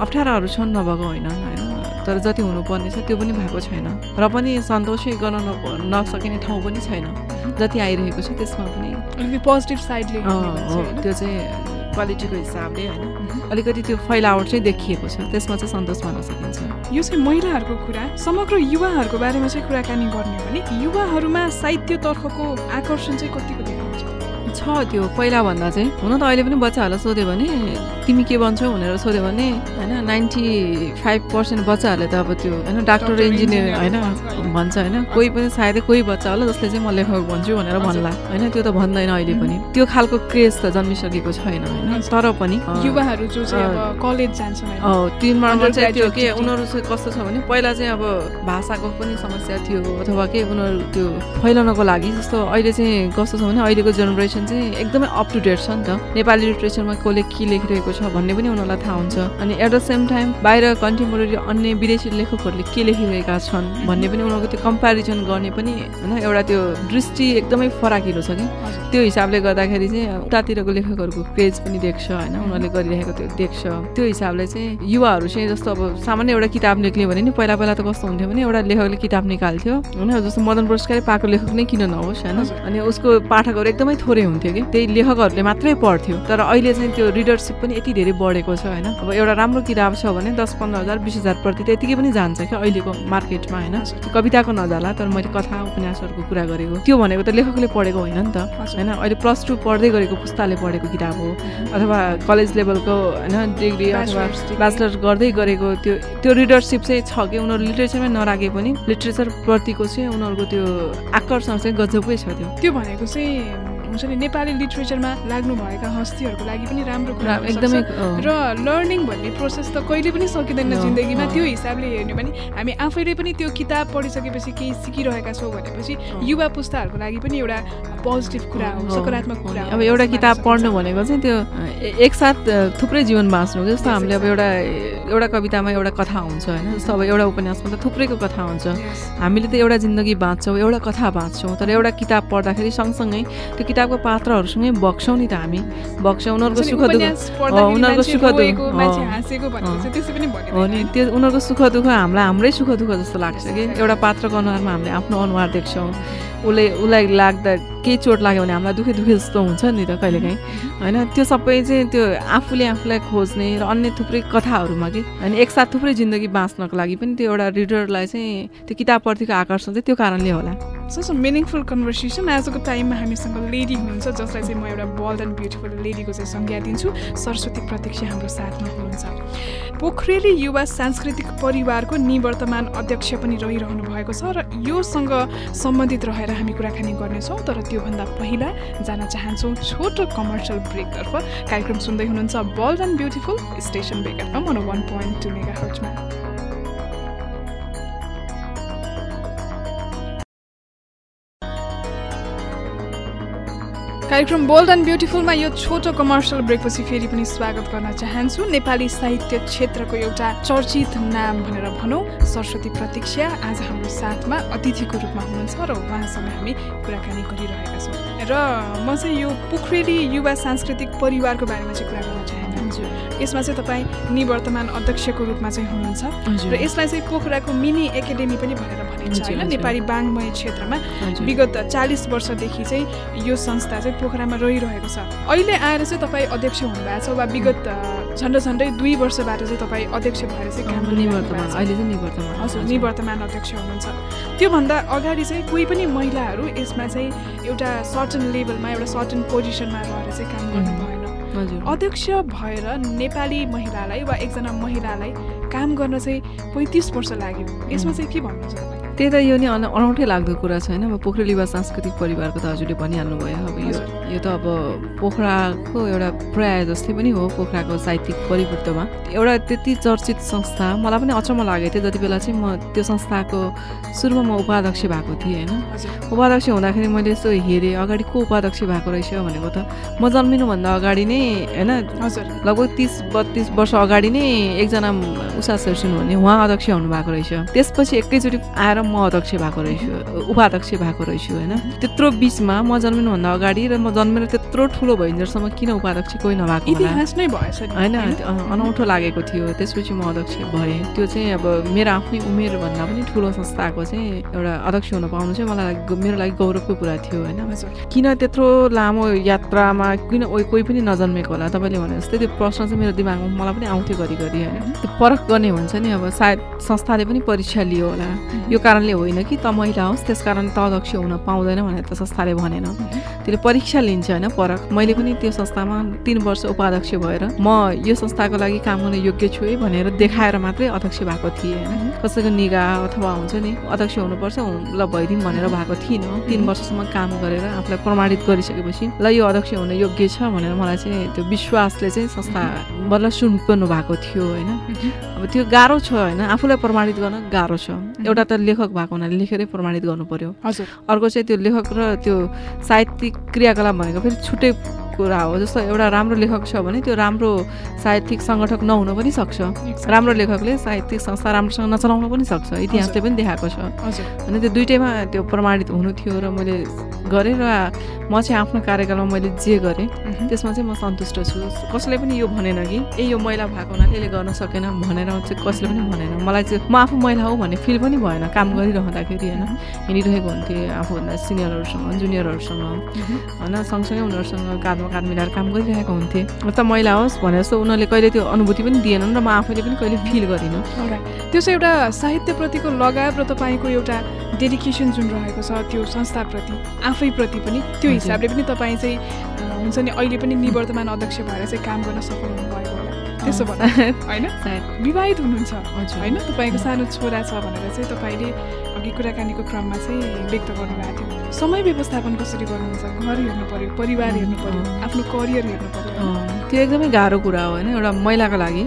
अप्ठ्याराहरू छन् नभएको होइन होइन। तर जति हुनुपर्ने छ त्यो पनि भएको छैन। र पनि सन्तोषै गर्न न- नसकिने ठाउँ पनि छैन। जति आइरहेको छ त्यसमा पनि पोजिटिभ साइडले हो। त्यो चाहिँ क्वालिटीको हिसाबले होइन? अलिकति त्यो फैलावट चाहिँ देखिएको छ। त्यसमा चाहिँ सन्तोष मान्न सकिन्छ। यो चाहिँ महिलाहरूको कुरा। समग्र युवाहरूको बारेमा चाहिँ कुराकानी गर्ने हो भने युवाहरूमा साहित्यतर्फको आकर्षण चाहिँ कतिको छ त्यो पहिलाभन्दा चाहिँ हुन त अहिले पनि बच्चाहरूलाई सोध्यो भने तिमी के बन्छौ भनेर सोध्यो भने होइन नाइन्टी फाइभ पर्सेन्ट बच्चाहरूले त अब त्यो होइन डाक्टर इन्जिनियर होइन भन्छ होइन। कोही पनि सायदै कोही बच्चा होला जसले चाहिँ म लेखक भन्छु भनेर भन्ला होइन त्यो त भन्दैन अहिले पनि त्यो खालको क्रेज त जन्मिसकेको छैन होइन तर पनि युवाहरू जो चाहिँ कलेज जान्छन् तिनीहरूमा चाहिँ त्यो के उनीहरू चाहिँ कस्तो छ भने पहिला चाहिँ अब भाषाको पनि समस्या थियो अथवा के उनीहरू त्यो फैलाउनको लागि जस्तो अहिले चाहिँ कस्तो छ भने अहिलेको जेनेरेसन चाहिँ एकदमै अप टु डेट छ नि त। नेपाली लिटरेचरमा कसले के लेखिरहेको छ भन्ने पनि उनीहरूलाई थाहा हुन्छ। अनि एट द सेम टाइम बाहिर कन्टेम्पोरेरी अन्य विदेशी लेखकहरूले के लेखिरहेका छन् भन्ने पनि उनीहरूको त्यो कम्पेरिजन गर्ने पनि होइन एउटा त्यो दृष्टि एकदमै फराकिलो छ कि। त्यो हिसाबले गर्दाखेरि चाहिँ उतातिरको लेखकहरूको क्रेज पनि देख्छ होइन उनीहरूले गरिरहेको त्यो देख्छ। त्यो हिसाबले चाहिँ युवाहरू चाहिँ जस्तो अब सामान्य एउटा किताब निक्ल्यो भने नि पहिला पहिला त कस्तो हुन्थ्यो भने एउटा लेखकले किताब निकाल्थ्यो। होइन जस्तो मदन पुरस्कारै पाएको लेखक नै किन नहोस् होइन। अनि उसको पाठकहरू एकदमै थोरै हुन्थ्यो कि? त्यही लेखकहरूले मात्रै पढ्थ्यो। तर अहिले चाहिँ त्यो रिडरसिप पनि यति धेरै बढेको छ होइन? अब एउटा राम्रो किताब छ भने दस पन्ध्र हजार बिस हजार प्रति त यतिकै पनि जान्छ क्या अहिलेको मार्केटमा होइन? कविताको नजाला तर मैले कथा उपन्यासहरूको कुरा गरेको। त्यो भनेको त लेखकले पढेको होइन नि त होइन? अहिले प्लस टू पढ्दै गरेको पुस्ताले पढेको किताब हो। अथवा कलेज लेभलको होइन? डिग्री अथवा ब्याचलर गर्दै गरेको त्यो त्यो रिडरसिप चाहिँ छ कि? उनीहरू लिट्रेचरमै नराखे पनि लिट्रेचरप्रतिको चाहिँ उनीहरूको त्यो आकर्षण चाहिँ गजबै छ त्यो। त्यो भनेको चाहिँ हुन्छ नि नेपाली लिट्रेचरमा लाग्नुभएका हस्तीहरूको लागि पनि राम्रो कुरा एकदमै र लर्निङ भन्ने प्रोसेस त कहिले पनि सकिँदैन जिन्दगीमा। त्यो हिसाबले हेर्ने भने हामी आफैले पनि त्यो किताब पढिसकेपछि केही सिकिरहेका छौँ भनेपछि युवा पुस्ताहरूको लागि पनि एउटा पोजिटिभ कुरा हो सकारात्मक कुरा अब एउटा किताब पढ्नु भनेको चाहिँ त्यो एकसाथ थुप्रै जीवन बाँच्नु जस्तो हामीले अब एउटा एउटा कवितामा एउटा कथा हुन्छ होइन? जस्तो अब एउटा उपन्यासमा त थुप्रैको कथा हुन्छ। हामीले त एउटा जिन्दगी बाँच्छौँ एउटा कथा बाँच्छौँ तर एउटा किताब पढ्दाखेरि सँगसँगै त्यो किताब किताबको पात्रहरूसँगै बग्छौँ नि त हामी। बग्छौँ उनीहरूको सुख दुःख। उनीहरूको सुख दुःख। हो नि त्यो उनीहरूको सुख दुःख हामीलाई हाम्रै सुख दुःख जस्तो लाग्छ कि। एउटा पात्रको अनुहारमा हामीले आफ्नो अनुहार देख्छौँ। उसले उसलाई लाग्दा केही चोट लाग्यो भने हामीलाई दुःखै दुःखै जस्तो हुन्छ नि त कहिलेकाहीँ। होइन त्यो सबै चाहिँ त्यो आफूले आफूलाई खोज्ने र अन्य थुप्रै कथाहरूमा कि होइन एकसाथ थुप्रै जिन्दगी बाँच्नको लागि पनि त्यो एउटा रिडरलाई चाहिँ त्यो किताबप्रतिको आकर्षण चाहिँ त्यो कारणले होला। सो मिनिङफुल कन्भर्सेसन आजको टाइममा हामीसँग लेडी हुनुहुन्छ जसलाई चाहिँ म एउटा बोल्ड एन्ड ब्युटिफुल लेडीको चाहिँ संज्ञा दिन्छु। सरस्वती प्रत्यक्ष हाम्रो साथमा हुनुहुन्छ। पोखरेली युवा सांस्कृतिक परिवारको निवर्तमान अध्यक्ष पनि रहिरहनु भएको छ र योसँग सम्बन्धित रहेर हामी कुराकानी गर्नेछौँ तर त्योभन्दा पहिला जान चाहन्छौँ छोटो कमर्सियल ब्रेकतर्फ कार्यक्रम सुन्दै हुनुहुन्छ बोल्ड एन्ड ब्युटिफुल स्टेसन मन वान पोइन्ट टू मेगा हर्चमा कार्यक्रम बोल्ड एन्ड ब्युटिफुलमा यो छोटो कमर्सियल ब्रेकपछि फेरि पनि स्वागत गर्न चाहन्छु। नेपाली साहित्य क्षेत्रको एउटा चर्चित नाम भनेर भनौँ सरस्वती प्रतीक्षा। आज हाम्रो साथमा अतिथिको रूपमा हुनुहुन्छ र उहाँसँग हामी कुराकानी गरिरहेका छौँ। र म चाहिँ यो पोखरेली युवा सांस्कृतिक परिवारको बारेमा चाहिँ कुरा गर्न यसमा चाहिँ तपाईँ निवर्तमान अध्यक्षको रूपमा चाहिँ हुनुहुन्छ। र यसलाई चाहिँ पोखराको मिनी एकाडेमी पनि भनेर भनिन्छ होइन? नेपाली बाङ्मय क्षेत्रमा। विगत चालिस वर्षदेखि चाहिँ यो संस्था चाहिँ पोखरामा रहिरहेको छ। अहिले आएर चाहिँ तपाईँ अध्यक्ष हुनुभएको छ वा विगत झन्डै झन्डै दुई वर्षबाट चाहिँ तपाईँ अध्यक्ष भएर चाहिँ काम अहिले चाहिँ निवर्तमान हजुर निवर्तमान अध्यक्ष हुनुहुन्छ। त्योभन्दा अगाडि चाहिँ कोही पनि महिलाहरू यसमा चाहिँ एउटा सर्टन लेभलमा एउटा सर्टन पोजिसनमा रहेर चाहिँ काम गर्नु भएन अध्यक्ष भएर नेपाली महिलालाई वा एकजना महिलालाई काम गर्न चाहिँ पैँतिस वर्ष लाग्यो। यसमा चाहिँ के भन्नुहुन्छ तपाईँ त्यही त यो नि अन अनौठै लाग्दो कुरा छ होइन? अब पोखरेलीवा सांस्कृतिक परिवारको त हजुरले भनिहाल्नु भयो। अब यो यो त अब पोखराको एउटा प्राय जस्तै पनि हो पोखराको साहित्यिक परिवर्तनमा। एउटा त्यति चर्चित संस्था मलाई पनि अचम्म लागेको थियो। जति बेला चाहिँ म त्यो संस्थाको सुरुमा म उपाध्यक्ष भएको थिएँ होइन? उपाध्यक्ष हुँदाखेरि मैले यसो हेरेँ अगाडि को उपाध्यक्ष भएको रहेछ भनेको त म जन्मिनुभन्दा अगाडि नै होइन? लगभग तिस बत्तिस वर्ष अगाडि नै एकजना उषा सेर्सुन भन्ने उहाँ अध्यक्ष हुनुभएको रहेछ। त्यसपछि एकैचोटि आएर म अध्यक्ष भएको रहेछु उपाध्यक्ष भएको रहेछु होइन। त्यत्रो बिचमा म जन्मिनुभन्दा अगाडि र म जन्मेर त्यत्रो ठुलो भइन्जेलसम्म किन उपाध्यक्ष कोही नभएको इतिहास नै भएछ होइन अनौठो लागेको थियो। त्यसपछि म अध्यक्ष भएँ। त्यो चाहिँ अब मेरो आफ्नै उमेरभन्दा पनि ठुलो संस्थाको चाहिँ एउटा अध्यक्ष हुन पाउनु चाहिँ मलाई मेरो लागि गौरवको कुरा थियो होइन? किन त्यत्रो लामो यात्रामा किन कोही पनि नजन्मेको होला? तपाईँले भने जस्तै त्यो प्रश्न चाहिँ मेरो दिमागमा मलाई पनि आउँथ्यो घरिघरि होइन? त्यो परख गर्ने हुन्छ नि अब सायद संस्थाले पनि परीक्षा लियो होला। यो कारणले होइन कि त महिला होस् त्यस कारण त अध्यक्ष हुन पाउँदैन भनेर त संस्थाले भनेन। त्यसले परीक्षा लिन्छ होइन परख मैले पनि त्यो संस्थामा तिन वर्ष उपाध्यक्ष भएर म यो संस्थाको लागि काम गर्ने योग्य छु है भनेर देखाएर मात्रै अध्यक्ष भएको थिएँ होइन। कसैको निगाह अथवा हुन्छ नि अध्यक्ष हुनुपर्छ ल भइदिउँ भनेर भएको थिइनँ। तिन वर्षसम्म काम गरेर आफूलाई प्रमाणित गरिसकेपछि ल यो अध्यक्ष हुन योग्य छ भनेर मलाई चाहिँ त्यो विश्वासले चाहिँ संस्था बल्ल सुन्नु भएको थियो होइन। अब त्यो गाह्रो छ होइन आफूलाई प्रमाणित गर्न गाह्रो छ। एउटा त लेखक लेखक भएको हुनाले लेखेरै प्रमाणित गर्नु पर्यो। हजुर। अर्को चाहिँ त्यो लेखक र त्यो साहित्यिक क्रियाकलाप भनेको फेरि छुट्टै कुरा हो जस्तो एउटा राम्रो लेखक छ भने त्यो राम्रो साहित्यिक सङ्गठक नहुन पनि सक्छ। राम्रो लेखकले साहित्यिक संस्था राम्रोसँग नचलाउन पनि सक्छ इतिहासले पनि देखाएको छ। अनि त्यो दुइटैमा त्यो प्रमाणित हुनु थियो र मैले गरेँ र म चाहिँ आफ्नो कार्यकालमा मैले जे गरेँ। त्यसमा चाहिँ म सन्तुष्ट छु। कसैले पनि यो भनेन कि ए यो महिला भएको हुनाले यसले गर्न सकेन भनेर चाहिँ कसैले पनि भनेन। मलाई चाहिँ म आफू महिला हो भन्ने फिल पनि भएन काम गरिरहँदाखेरि होइन। हिँडिरहेको हुन्थेँ आफूभन्दा सिनियरहरूसँग जुनियरहरूसँग। होइन सँगसँगै उनीहरूसँग काँधमा काँध मिलाएर काम गरिरहेको हुन्थेँ त महिला होस् भने जस्तो उनीहरूले कहिले त्यो अनुभूति पनि दिएनन् र म आफैले पनि कहिले फिल गरिनँ. त्यो चाहिँ एउटा साहित्यप्रतिको लगाव र तपाईँको एउटा डेडिकेसन जुन रहेको छ त्यो संस्थाप्रति आफैप्रति पनि त्यो। हिसाबले पनि तपाईँ चाहिँ हुन्छ नि अहिले पनि निवर्तमान अध्यक्ष भएर चाहिँ काम गर्न सफल होला त्यसो भन्दा होइन? विवाहित हुनुहुन्छ। हजुर। होइन? तपाईँको सानो छोरा छ भनेर चाहिँ तपाईँले अघि कुराकानीको क्रममा चाहिँ व्यक्त गर्नुभएको थियो। समय व्यवस्थापन कसरी गर्नुहुन्छ? घर हेर्नु पर्यो परिवार हेर्नु पर्यो अँ। आफ्नो करियर हेर्नु? अँ, त्यो एकदमै गाह्रो कुरा हो होइन? एउटा महिलाको लागि।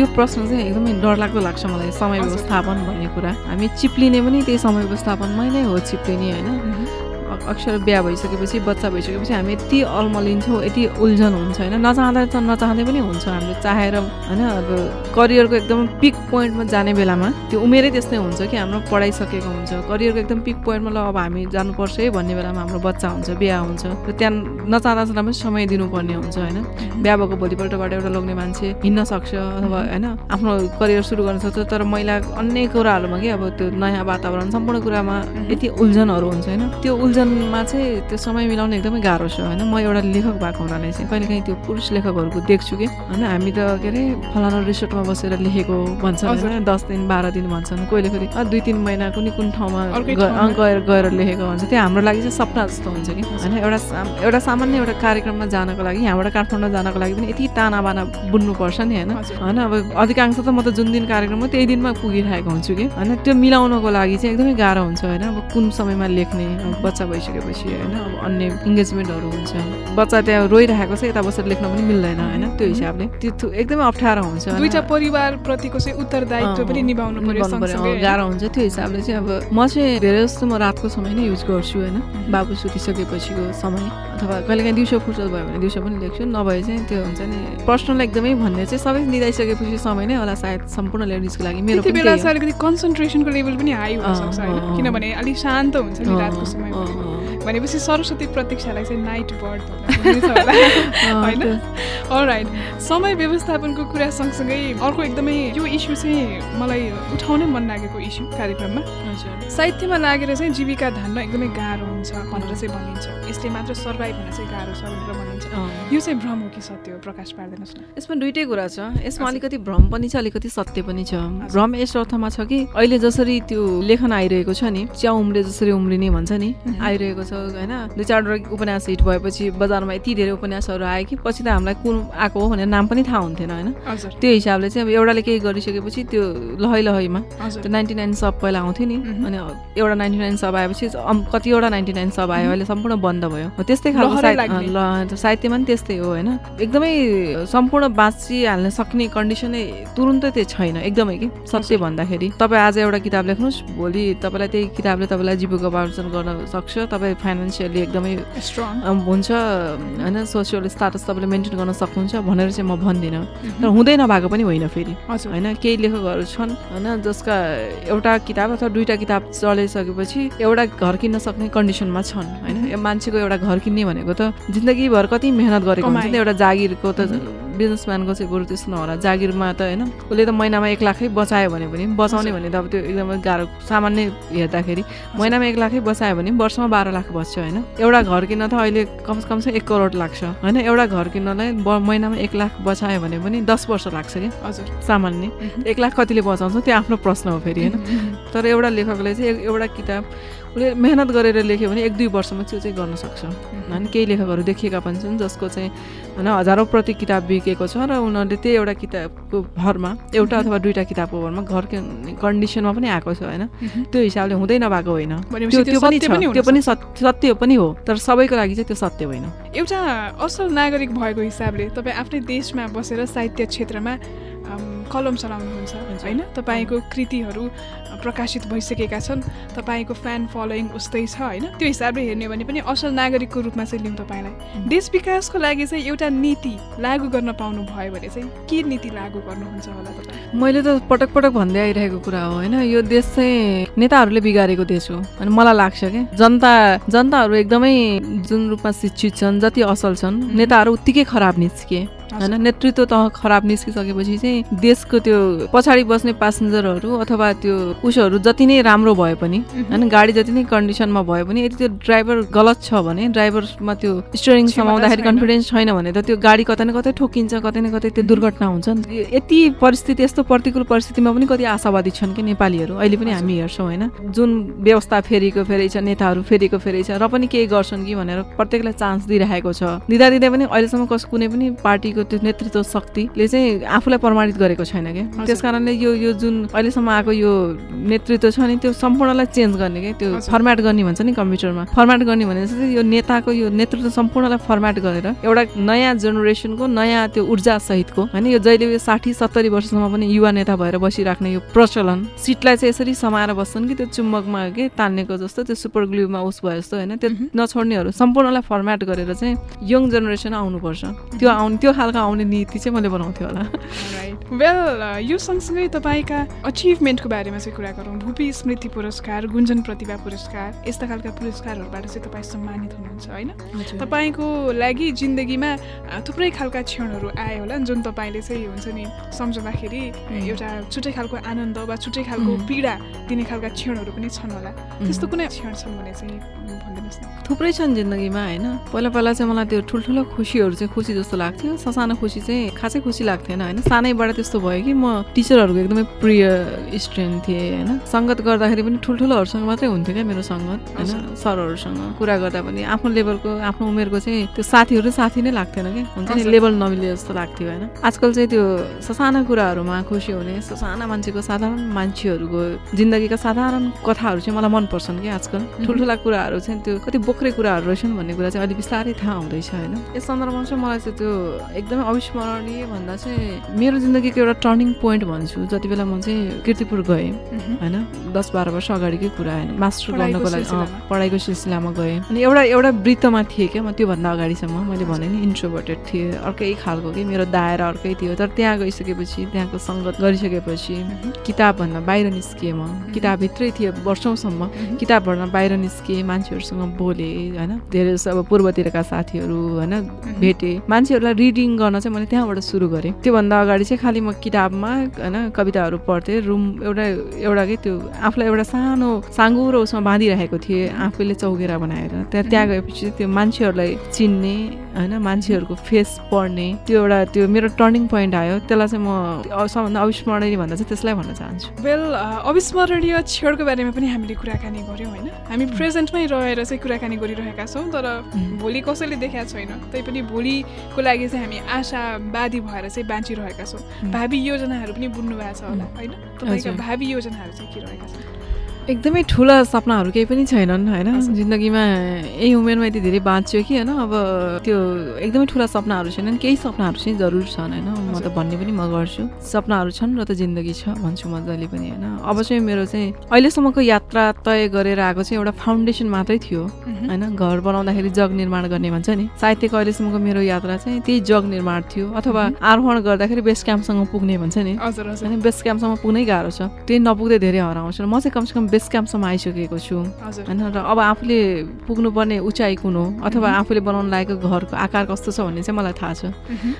यो प्रश्न चाहिँ एकदमै डरलाग्दो लाग्छ मलाई समय। व्यवस्थापन भन्ने कुरा। हामी चिप्लिने पनि त्यही समय व्यवस्थापनमै नै हो चिप्लिने होइन? मह्म। अ- अक्सर बिहा भइसकेपछि बच्चा भइसकेपछि हामी यति अल्मलिन्छौँ यति उल्झन हुन्छ होइन? नचाहँदा त नचाहँदै पनि हुन्छ हामीले चाहेर होइन? अब करियरको एकदम पिक पोइन्टमा जाने बेलामा त्यो उमेरै त्यस्तै हुन्छ कि हाम्रो पढाइ सकेको हुन्छ। करियरको एकदम पिक पोइन्टमा ल अब हामी जानुपर्छ है भन्ने बेलामा हाम्रो बच्चा हुन्छ बिहा हुन्छ। र त्यहाँ नचाहँदा चाहँदा पनि समय दिनुपर्ने हुन्छ होइन? बिहा भएको भोलिपल्टबाट एउटा लोग्ने मान्छे हिँड्न सक्छ अथवा होइन? आफ्नो करियर सुरु गर्न सक्छ। तर महिला अन्य कुराहरूमा कि अब त्यो नयाँ वातावरण सम्पूर्ण कुरामा यति उल्झनहरू हुन्छ होइन? त्यो उल्झनमा चाहिँ त्यो समय मिलाउन एकदमै गाह्रो छ होइन? म एउटा लेखक भएको हुनाले चाहिँ कहिलेकाहीँ त्यो पुरुष लेखकहरूको देख्छु कि? होइन? हामी त के अरे फलाना रिसोर्टमा बसेर लेखेको भन्छन् हजुर। होइन? दस दिन बाह्र दिन भन्छन्। कहिले फेरि दुई तिन महिना कुनै कुन ठाउँमा गएर गएर लेखेको भन्छ त्यो हाम्रो लागि चाहिँ सपना जस्तो हुन्छ कि? होइन? एउटा एउटा सामान्य एउटा कार्यक्रममा जानको लागि यहाँबाट काठमाडौँ जानको लागि पनि यति ताना बाना बुन्नुपर्छ नि होइन। होइन? अब अधिकांश त म त जुन दिन कार्यक्रम हो त्यही दिनमा पुगिरहेको हुन्छु कि? होइन? त्यो मिलाउनको लागि चाहिँ एकदमै गाह्रो हुन्छ होइन? अब कुन समयमा लेख्ने बच्चा भइसकेपछि होइन अब अन्य इङ्गेजमेन्टहरू हुन्छ। बच्चा त्यहाँ रोइरहेको छ यता बसेर लेख्न पनि मिल्दैन होइन? त्यो हिसाबले। त्यो एकदमै अप्ठ्यारो हुन्छ। दुईटा परिवारप्रतिको चाहिँ उत्तरदायित्व पनि निभाउनु पर्यो? गाह्रो हुन्छ। त्यो हिसाबले चाहिँ अब म चाहिँ धेरै जस्तो म रातको समय नै युज गर्छु होइन? बाबु सुतिसकेपछिको समय अथवा कहिलेकाहीँ दिउँसो फुर्सद भयो भने दिउँसो पनि लेख्छु। नभए चाहिँ त्यो हुन्छ नि पर्सनल एकदमै भन्ने चाहिँ सबै निदाइसकेपछि समय नै होला सायद सम्पूर्ण लेडिजको लागि। मेरो बेला। चाहिँ अलिकति कन्सन्ट्रेसनको लेभल पनि हाई हुनसक्छ अँ। किनभने अलिक शान्त हुन्छ नि रातको समय भनेपछि सरस्वती प्रतीक्षालाई चाहिँ नाइट बर्ड होइन? अलराइट समय व्यवस्थापनको कुरा सँगसँगै अर्को एकदमै यो इस्यु चाहिँ मलाई उठाउनै मन लागेको इस्यु कार्यक्रममा। हजुर। साहित्यमा लागेर चाहिँ जीविका धान्न एकदमै गाह्रो हुन्छ भनेर चाहिँ भनिन्छ। यसले मात्र सर्भाइभ हुन चाहिँ गाह्रो छ भनेर भनिन्छ। यो चाहिँ भ्रम हो कि सत्य हो? प्रकाश पारिदिनुहोस् न। यसमा दुइटै कुरा छ। यसमा। अलिकति भ्रम पनि छ अलिकति सत्य पनि छ। भ्रम यस अर्थमा छ कि अहिले जसरी त्यो लेखन आइरहेको छ नि च्या उम्रे जसरी उम्रिने भन्छ नि। आइरहेको छ। होइन दुई चारवटा उपन्यास हिट भएपछि बजारमा यति धेरै उपन्यासहरू आयो कि पछि त हामीलाई कुन आएको हो भनेर नाम पनि थाहा हुन्थेन होइन? त्यो हिसाबले चाहिँ अब एउटाले केही गरिसकेपछि त्यो लहै लहैमा त्यो नाइन्टी नाइन सब पहिला आउँथ्यो नि। अनि एउटा नाइन्टी नाइन सब आएपछि कतिवटा नाइन्टी नाइन सब आयो अहिले सम्पूर्ण बन्द भयो। त्यस्तै खालको साहित्यमा पनि त्यस्तै हो होइन? एकदमै सम्पूर्ण बाँचिहाल्न सक्ने कन्डिसनै तुरुन्तै त्यो छैन एकदमै कि? सत्य भन्दाखेरि। तपाईँ आज एउटा किताब लेख्नुहोस् भोलि तपाईँलाई त्यही किताबले तपाईँलाई जीविकोपार्जन गर्न सक्छ। तपाईँ फाइनेन्सियली एकदमै स्ट्रङ हुन्छ होइन सोसियल स्टाटस तपाईँले मेन्टेन गर्न सक्नुहुन्छ भनेर चाहिँ म भन्दिनँ। तर हुँदै नभएको पनि होइन फेरि। हजुर। होइन केही लेखकहरू छन् होइन जसका एउटा किताब अथवा दुईवटा किताब चलाइसकेपछि एउटा घर किन्न सक्ने कन्डिसनमा छन् होइन। यो मान्छेको एउटा घर किन्ने भनेको त जिन्दगीभर कति मेहनत गरेको हुन्छ नि। एउटा जागिरको त बिजनेसम्यानको चाहिँ बरु त्यस्तो नहोला। जागिरमा त होइन उसले त महिनामा एक लाखै बचायो भने पनि बचाउने भने त अब त्यो एकदमै गाह्रो सामान्य हेर्दाखेरि महिनामा एक लाखै बचायो भने वर्षमा बाह्र लाख बच्छ होइन। एउटा घर किन्न त अहिले कमसेकम चाहिँ एक करोड लाग्छ होइन। एउटा घर किन्नलाई महिनामा एक लाख बचायो भने पनि दस वर्ष लाग्छ क्या। हजुर। सामान्य। एक लाख कतिले बचाउँछ त्यो आफ्नो प्रश्न हो फेरि होइन। तर एउटा लेखकले चाहिँ एउटा किताब उसले मेहनत गरेर लेख्यो भने एक दुई वर्षमा त्यो चाहिँ गर्न सक्छ। होइन केही लेखकहरू देखिएका पनि छन् जसको चाहिँ होइन हजारौँ प्रति किताब बिकेको छ र उनीहरूले त्यही एउटा किताबको भरमा एउटा अथवा दुईवटा किताबको भरमा घर कन्डिसनमा पनि आएको छ होइन। त्यो हिसाबले हुँदै नभएको होइन। त्यो पनि सत्य पनि हो तर सबैको लागि चाहिँ त्यो सत्य होइन। एउटा असल नागरिक भएको हिसाबले तपाईँ आफ्नै देशमा बसेर साहित्य क्षेत्रमा कलम चलाउनुहुन्छ होइन? तपाईँको कृतिहरू प्रकाशित भइसकेका छन्। तपाईँको फ्यान फलोइङ उस्तै छ होइन? त्यो हिसाबले हेर्ने भने पनि असल नागरिकको रूपमा चाहिँ लिउँ तपाईँलाई। देश विकासको लागि चाहिँ एउटा नीति लागू गर्न पाउनु भयो भने चाहिँ के नीति लागू गर्नुहुन्छ होला तपाईँ? मैले त पटक पटक भन्दै आइरहेको कुरा हो होइन? यो देश चाहिँ नेताहरूले बिगारेको देश हो। अनि मलाई लाग्छ कि? जनता जनताहरू एकदमै जुन रूपमा शिक्षित छन् जति असल छन् नेताहरू उत्तिकै खराब निस्किए होइन नेतृत्व त खराब निस्किसकेपछि चाहिँ देशको त्यो पछाडि बस्ने प्यासेन्जरहरू अथवा त्यो उसहरू जति नै राम्रो भए पनि होइन गाडी जति नै कन्डिसनमा भए पनि यदि त्यो ड्राइभर गलत छ भने ड्राइभरमा त्यो स्टियरिङ समाउँदाखेरि कन्फिडेन्स छैन भने त त्यो गाडी कतै न कतै ठोकिन्छ कतै न कतै त्यो दुर्घटना हुन्छ। नि यति परिस्थिति यस्तो प्रतिकूल परिस्थितिमा पनि कति आशावादी छन् कि नेपालीहरू? अहिले पनि हामी हेर्छौँ होइन। जुन व्यवस्था फेरिको फेरि छ नेताहरू फेरिको फेरि छ र पनि केही गर्छन् कि भनेर प्रत्येकलाई चान्स दिइरहेको छ। दिँदा दिँदै पनि अहिलेसम्म कस कुनै पनि पार्टीको त्यो नेतृत्व शक्तिले चाहिँ आफूलाई प्रमाणित गरेको छैन क्या। त्यस कारणले यो यो जुन अहिलेसम्म आएको यो नेतृत्व छ नि त्यो सम्पूर्णलाई चेन्ज गर्ने क्या। त्यो फर्मेट गर्ने भन्छ नि कम्प्युटरमा। फर्मेट गर्ने भने चाहिँ यो नेताको यो नेतृत्व सम्पूर्णलाई फर्मेट गरेर एउटा नयाँ जेनेरेसनको नयाँ त्यो ऊर्जा सहितको होइन यो जहिले यो साठी सत्तरी वर्षसम्म पनि युवा नेता भएर बसिराख्ने यो प्रचलन सिटलाई चाहिँ यसरी समाएर बस्छन् कि त्यो चुम्बकमा के तान्नेको जस्तो त्यो सुपर ग्लुमा उस भयो जस्तो होइन त्यो नछोड्नेहरू सम्पूर्णलाई फर्मेट गरेर चाहिँ यङ जेनेरेसन आउनुपर्छ। त्यो आउनु त्यो खालको आउने नीति चाहिँ मैले बनाउँथेँ होला। वेल यो सँगसँगै तपाईँका अचिभमेन्टको बारेमा चाहिँ कुरा गरौँ। भूपी स्मृति पुरस्कार गुन्जन प्रतिभा पुरस्कार यस्ता खालका पुरस्कारहरूबाट चाहिँ तपाईँ सम्मानित हुनुहुन्छ होइन? तपाईँको लागि जिन्दगीमा थुप्रै खालका क्षणहरू आयो होला जुन तपाईँले चाहिँ हुन्छ नि सम्झँदाखेरि एउटा छुट्टै खालको आनन्द वा छुट्टै खालको पीडा दिने खालका क्षणहरू पनि छन् होला। त्यस्तो कुनै क्षण छन् भने चाहिँ भनिदिनुहोस् न। थुप्रै छन् जिन्दगीमा होइन? पहिला पहिला चाहिँ मलाई त्यो ठुल्ठुलो खुसीहरू चाहिँ खुसी जस्तो लाग्थ्यो। ससानो खुसी चाहिँ खासै खुसी लाग्थेन होइन? सानैबाट त्यस्तो भयो कि म टिचरहरूको एकदमै प्रिय स्टुडेन्ट थिएँ होइन? सङ्गत गर्दाखेरि पनि ठुल्ठुलोहरूसँग मात्रै हुन्थ्यो क्या मेरो सङ्गत होइन? सरहरूसँग कुरा गर्दा पनि आफ्नो लेभलको आफ्नो उमेरको चाहिँ त्यो साथीहरू साथी नै लाग्थेन कि? हुन्छ नि लेभल नमिले जस्तो लाग्थ्यो होइन? आजकल चाहिँ त्यो ससाना कुराहरूमा खुसी हुने ससाना मान्छेको साधारण मान्छेहरूको जिन्दगीका साधारण कथाहरू चाहिँ मलाई मनपर्छन् कि आजकल। ठुल्ठुला कुराहरू चाहिँ त्यो कति बोक्रे कुराहरू रहेछन् भन्ने कुरा चाहिँ अलिक बिस्तारै थाहा हुँदैछ होइन? यस सन्दर्भमा चाहिँ मलाई चाहिँ त्यो एकदमै अविस्मरणीय भन्दा चाहिँ मेरो जिन्दगीको एउटा टर्निङ पोइन्ट भन्छु। जति बेला म चाहिँ किर्तिपुर गएँ होइन? दस बाह्र वर्ष अगाडिकै कुरा होइन मास्टर गर्नको लागि पढाइको सिलसिलामा गएँ। अनि एउटा एउटा वृत्तमा थिएँ क्या म त्योभन्दा अगाडिसम्म। मैले भने नि इन्ट्रोभर्टेड थिएँ अर्कै खालको कि मेरो दायरा अर्कै थियो। तर त्यहाँ गइसकेपछि त्यहाँको सङ्गत गरिसकेपछि किताबभन्दा बाहिर निस्किएँ म। किताबभित्रै थिएँ वर्षौँसम्म। किताबभन्दा बाहिर निस्किएँ मान्छेहरूसँग बोलेँ होइन? धेरै जस्तो अब पूर्वतिरका साथीहरू होइन? भेटेँ। मान्छेहरूलाई रिडिङ गर्न चाहिँ मैले त्यहाँबाट सुरु गरेँ। त्योभन्दा अगाडि चाहिँ खालि म किताबमा होइन कविताहरू पढ्थेँ। रुम एउटा एउटा के त्यो आफूलाई एउटा सानो साँगुरो उसमा बाँधिरहेको थिएँ आफैले चौकेरा बनाएर। त्यहाँ त्यहाँ गएपछि त्यो मान्छेहरूलाई चिन्ने होइन मान्छेहरूको फेस पढ्ने त्यो एउटा त्यो मेरो टर्निङ पोइन्ट आयो। त्यसलाई चाहिँ म सबभन्दा अविस्मरणीय भन्दा चाहिँ त्यसलाई भन्न चाहन्छु। वेल अविस्मरणीय क्षणको बारेमा पनि हामीले कुराकानी गऱ्यौँ होइन? हामी प्रेजेन्टमै रहेर चाहिँ कुराकानी गरिरहेका छौँ तर भोलि कसैले देखाएको छैन। तैपनि भोलिको लागि चाहिँ हामी आशावादी भएर चाहिँ बाँचिरहेका छौँ। भावी योजनाहरू पनि बुन्नु भएको छ होला होइन? तपाईँका भावी योजनाहरू चाहिँ के रहेका छन्? एकदमै ठुला सपनाहरू केही पनि छैनन् होइन? जिन्दगीमा यही उमेरमा यति धेरै बाँच्यो कि होइन? अब त्यो एकदमै ठुला सपनाहरू छैनन् केही सपनाहरू चाहिँ जरुर छन् होइन? म त भन्ने पनि म गर्छु। सपनाहरू छन् र त जिन्दगी छ भन्छु म जहिले पनि होइन? अब चाहिँ मेरो चाहिँ अहिलेसम्मको यात्रा तय गरेर आएको चाहिँ एउटा फाउन्डेसन मात्रै थियो होइन? घर बनाउँदाखेरि जग निर्माण गर्ने भन्छ नि। साहित्यको अहिलेसम्मको मेरो यात्रा चाहिँ त्यही जग निर्माण थियो अथवा आरोहण गर्दाखेरि बेस क्याम्पसँग पुग्ने भन्छ नि। होइन बेस क्याम्पसम्म पुग्नै गाह्रो छ। त्यही नपुग्दै धेरै हराउँछ। म चाहिँ कमसेकम बेस क्याम्पसम्म आइसकेको छु। होइन र अब आफूले पुग्नुपर्ने उचाइ कुन हो? अथवा आफूले बनाउनु लागेको घरको आकार कस्तो छ भन्ने चाहिँ मलाई थाहा छ।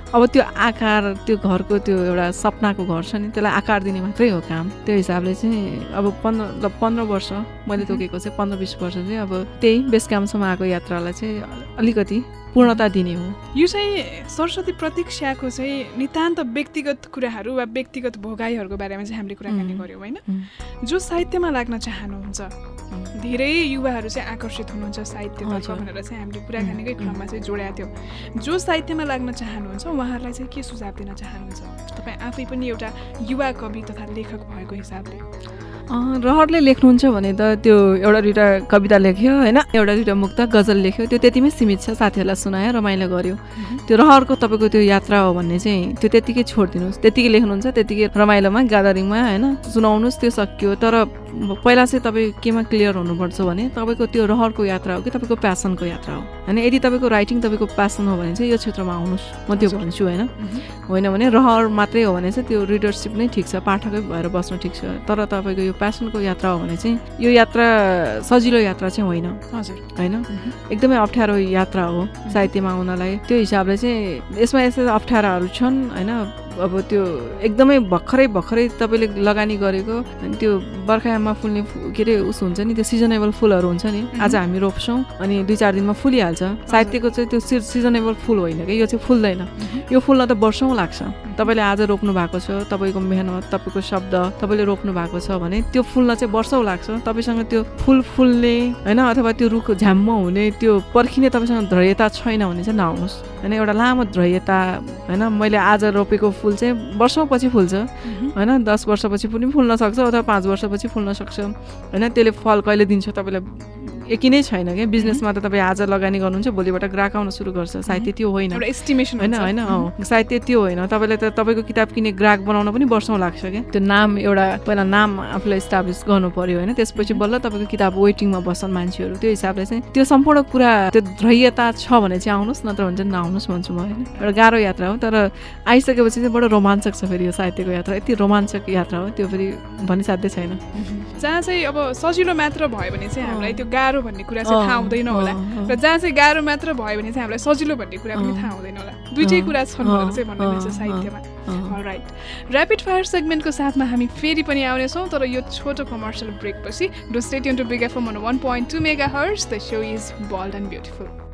अब त्यो आकार त्यो घरको त्यो एउटा सपनाको घर छ नि त्यसलाई आकार दिने मात्रै हो काम। त्यो हिसाबले चाहिँ अब पन्ध्र पन्ध्र वर्ष मैले तोकेको चाहिँ पन्ध्र बिस वर्ष चाहिँ अब त्यही बेस क्याम्पसम्म आएको यात्रालाई चाहिँ अलिकति पूर्णता दिने हो। यो चाहिँ सरस्वती प्रतीक्षाको चाहिँ नितान्त व्यक्तिगत कुराहरू वा व्यक्तिगत भोगाइहरूको बारेमा चाहिँ हामीले कुराकानी गऱ्यौँ होइन? जो साहित्यमा लाग्न चाहनुहुन्छ। धेरै युवाहरू चाहिँ आकर्षित हुनुहुन्छ साहित्यतर्फ भनेर चाहिँ हामीले कुराकानीकै क्रममा चाहिँ जोडेका थियौँ। जो साहित्यमा लाग्न चाहनुहुन्छ उहाँहरूलाई चाहिँ के सुझाव दिन चाहनुहुन्छ? तपाईँ आफै पनि एउटा युवा कवि तथा लेखक भएको हिसाबले। रहरले लेख्नुहुन्छ भने त त्यो एउटा दुइटा कविता लेख्यो होइन? एउटा दुइटा मुक्त गजल लेख्यो। त्यो त्यतिमै सीमित छ साथीहरूलाई सुनायो रमाइलो गर्यो। त्यो रहरको तपाईँको त्यो यात्रा हो भन्ने चाहिँ त्यो त्यत्तिकै छोडिदिनुहोस्। त्यत्तिकै लेख्नुहुन्छ त्यत्तिकै रमाइलोमा ग्यादरिङमा होइन? सुनाउनुहोस् त्यो सकियो। तर पहिला चाहिँ तपाईँ केमा क्लियर हुनुपर्छ भने तपाईँको त्यो रहरको यात्रा हो कि तपाईँको प्यासनको यात्रा हो? होइन यदि तपाईँको राइटिङ तपाईँको प्यासन हो भने चाहिँ यो क्षेत्रमा आउनुहोस्। म त्यो। भन्छु होइन? होइन भने रहर मात्रै हो भने चाहिँ त्यो रिडरसिप नै ठिक छ पाठकै भएर बस्नु ठिक छ। तर तपाईँको यो प्यासनको यात्रा हो भने चाहिँ यो यात्रा सजिलो यात्रा चाहिँ होइन। हजुर। होइन? एकदमै अप्ठ्यारो यात्रा हो साहित्यमा आउनलाई। त्यो हिसाबले चाहिँ यसमा यस्तो अप्ठ्याराहरू छन् होइन? अब त्यो एकदमै भर्खरै भर्खरै तपाईँले लगानी गरेको त्यो बर्खायाममा फुल्ने के अरे उस हुन्छ नि त्यो सिजनेबल फुलहरू हुन्छ नि आज हामी रोप्छौँ अनि दुई चार दिनमा फुलिहाल्छ। साहित्यको चाहिँ त्यो सिजनेबल फुल होइन कि यो चाहिँ फुल्दैन। यो फुल्न त वर्षौँ लाग्छ। तपाईँले आज रोप्नु भएको छ तपाईँको मेहनत तपाईँको शब्द तपाईँले रोप्नु भएको छ भने त्यो फुल्न चाहिँ वर्षौँ लाग्छ। तपाईँसँग त्यो फुल फुल्ने होइन अथवा त्यो रुख झ्याम्म हुने त्यो पर्खिने तपाईँसँग धैर्यता छैन भने चाहिँ नआउनुहोस्। होइन एउटा लामो धैर्यता होइन मैले आज रोपेको फुल चाहिँ वर्षौँपछि फुल्छ। होइन दस वर्षपछि पनि फुल्न सक्छ अथवा पाँच वर्षपछि फुल्न सक्छ। होइन त्यसले फल कहिले दिन्छ तपाईँलाई एकी नै छैन क्या बिजनेसमा त तपाईँ आज लगानी गर्नुहुन्छ भोलिबाट ग्राहक आउन सुरु गर्छ। साहित्य त्यो होइन। एस्टिमेसन होइन होइन साहित्य त्यो होइन। तपाईँलाई त तपाईँको किताब किन्ने ग्राहक बनाउन पनि वर्षौँ लाग्छ क्या त्यो नाम एउटा पहिला नाम आफूलाई इस्टाब्लिस गर्नु पर्यो होइन। त्यसपछि बल्ल तपाईँको किताब वेटिङमा बस्छन् मान्छेहरू। त्यो हिसाबले चाहिँ त्यो सम्पूर्ण कुरा त्यो धैर्यता छ भने चाहिँ आउनुहोस् नत्र भने चाहिँ नआउनुहोस् भन्छु म होइन। एउटा गाह्रो यात्रा हो तर आइसकेपछि चाहिँ बडो रोमाञ्चक छ फेरि यो साहित्यको यात्रा। यति रोमाञ्चक यात्रा हो त्यो फेरि भनिसाध्यै छैन। जहाँ चाहिँ अब सजिलो मात्र भयो भने चाहिँ हामीलाई त्यो गाह्रो भन्ने कुरा चाहिँ थाहा हुँदैन होला। र जहाँ चाहिँ गाह्रो मात्र भयो भने चाहिँ हामीलाई सजिलो भन्ने कुरा पनि। थाहा हुँदैन होला दुइटै कुरा छन् भनेर चाहिँ भन्नु अँ, साहित्यमा। राइट ऱ्यापिड फायर सेगमेन्टको साथमा हामी फेरि पनि आउनेछौँ तर यो छोटो कमर्सियल ब्रेकपछि डो stadium to big FM one point two megahertz the show is bold and beautiful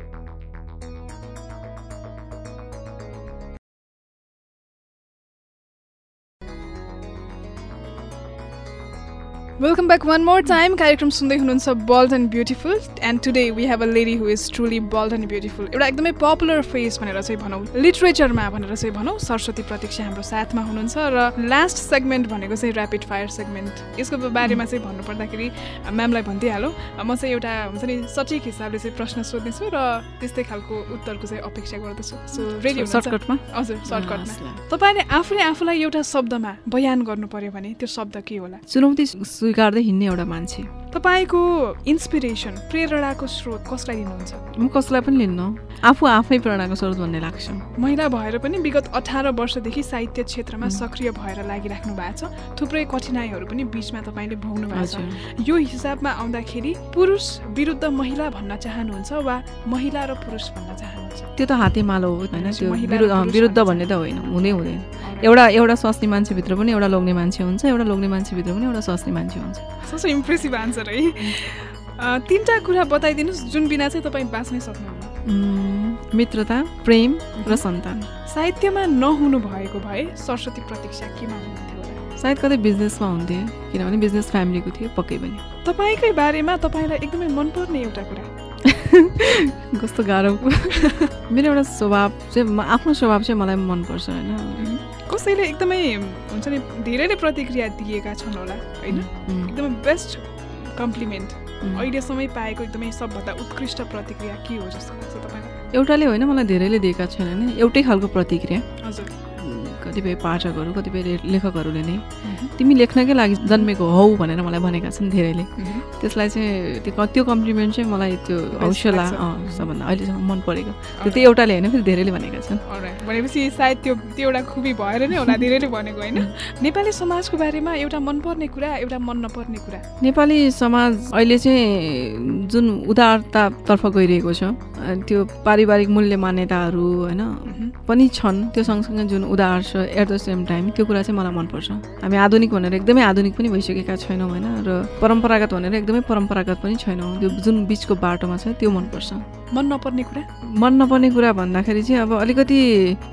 welcome back one more time कार्यक्रम सुन्दै हुनुहुन्छ bold and beautiful and today we have a lady who is truly bold and beautiful एउटा एकदमै popular face भनेर चाहिँ भनौँ लिटरेचरमा भनेर चाहिँ भनौँ सरस्वती प्रतीक्षा हाम्रो साथमा हुनुहुन्छ र लास्ट सेगमेन्ट भनेको चाहिँ ऱ्यापिड फायर सेगमेन्ट यसको बारेमा चाहिँ भन्नुपर्दाखेरि म्यामलाई भनिदिइहालौँ म चाहिँ एउटा हुन्छ नि सठिक हिसाबले चाहिँ प्रश्न सोध्नेछु र त्यस्तै खालको उत्तरको चाहिँ अपेक्षा गर्दछु सो सर्टकटमा हजुर सर्टकटमा। तपाईँले आफूले आफूलाई एउटा शब्दमा बयान गर्नु पर्यो भने त्यो शब्द के होला? चुनौती स्वीकार्दै हिँड्ने एउटा मान्छे। तपाईँको इन्सपिरेसन प्रेरणाको स्रोत कसलाई लिनुहुन्छ म कसलाई पनि लिन्न। आफू आफै प्रेरणाको स्रोत भन्ने लाग्छ। महिला भएर पनि विगत अठार वर्षदेखि साहित्य क्षेत्रमा सक्रिय भएर लागिराख्नु भएको छ। थुप्रै कठिनाइहरू पनि बिचमा तपाईँले भोग्नु भएको छ। यो हिसाबमा आउँदाखेरि पुरुष विरुद्ध महिला भन्न चाहनुहुन्छ वा महिला र पुरुष भन्न चाहनुहुन्छ? त्यो त हातेमालो हो होइन? त्यो विरुद्ध। भन्ने त होइन। हुँदै हुँदैन। एउटा एउटा स्वास्नी मान्छेभित्र पनि एउटा लोग्ने मान्छे हुन्छ एउटा लोग्ने मान्छेभित्र पनि एउटा स्वास्नी मान्छे हुन्छ इम्प्रेसिभ आन्सर है? तिनवटा कुरा बताइदिनुहोस् जुन बिना चाहिँ तपाईँ बाँच्नै सक्नुहुन्न। मित्रता प्रेम र सन्तान। साहित्यमा नहुनु भएको भए सरस्वती प्रतीक्षा केमा हुनुहुन्थ्यो सायद कतै बिजनेसमा हुन्थ्यो किनभने बिजनेस फ्यामिलीको थियो पक्कै पनि। तपाईँकै बारेमा तपाईँलाई एकदमै मनपर्ने एउटा कुरा। कस्तो गाह्रो मेरो एउटा स्वभाव चाहिँ म- आफ्नो स्वभाव चाहिँ मलाई मनपर्छ होइन? कसैले एकदमै हुन्छ नि धेरैले प्रतिक्रिया दिएका छन् होला होइन? एकदमै बेस्ट कम्प्लिमेन्ट उम्। अहिलेसम्म पाएको एकदमै सबभन्दा उत्कृष्ट प्रतिक्रिया के हो जस्तो लाग्छ तपाईँलाई? एउटाले होइन मलाई धेरैले दिएका छैन होइन एउटै खालको प्रतिक्रिया। हजुर। कतिपय पाठकहरू कतिपय लेखकहरूले नै तिमी लेख्नकै लागि जन्मेको हौ भनेर मलाई भनेका छन् धेरैले। त्यसलाई चाहिँ त्यो कम्प्लिमेन्ट चाहिँ मलाई त्यो हौसला सबभन्दा अहिलेसम्म मन परेको। त्यो त्यो एउटाले होइन फेरि धेरैले भनेका छन्. भनेपछि सायद त्यो त्यो एउटा खुबी भएर नै होला धेरैले भनेको होइन। नेपाली समाजको बारेमा एउटा मनपर्ने कुरा एउटा मन नपर्ने कुरा? नेपाली समाज अहिले चाहिँ जुन उदारतातर्फ गइरहेको छ त्यो पारिवारिक मूल्य मान्यताहरू होइन? पनि छन्। त्यो सँगसँगै जुन उदार छ एट द सेम टाइम त्यो कुरा चाहिँ मलाई मनपर्छ। हामी आधुनिक भनेर एकदमै आधुनिक पनि भइसकेका छैनौँ होइन? र परम्परागत भनेर एकदमै परम्परागत पनि छैनौँ। त्यो जुन बिचको बाटोमा छ त्यो मनपर्छ। मन नपर्ने कुरा? मन नपर्ने कुरा भन्दाखेरि चाहिँ अब अलिकति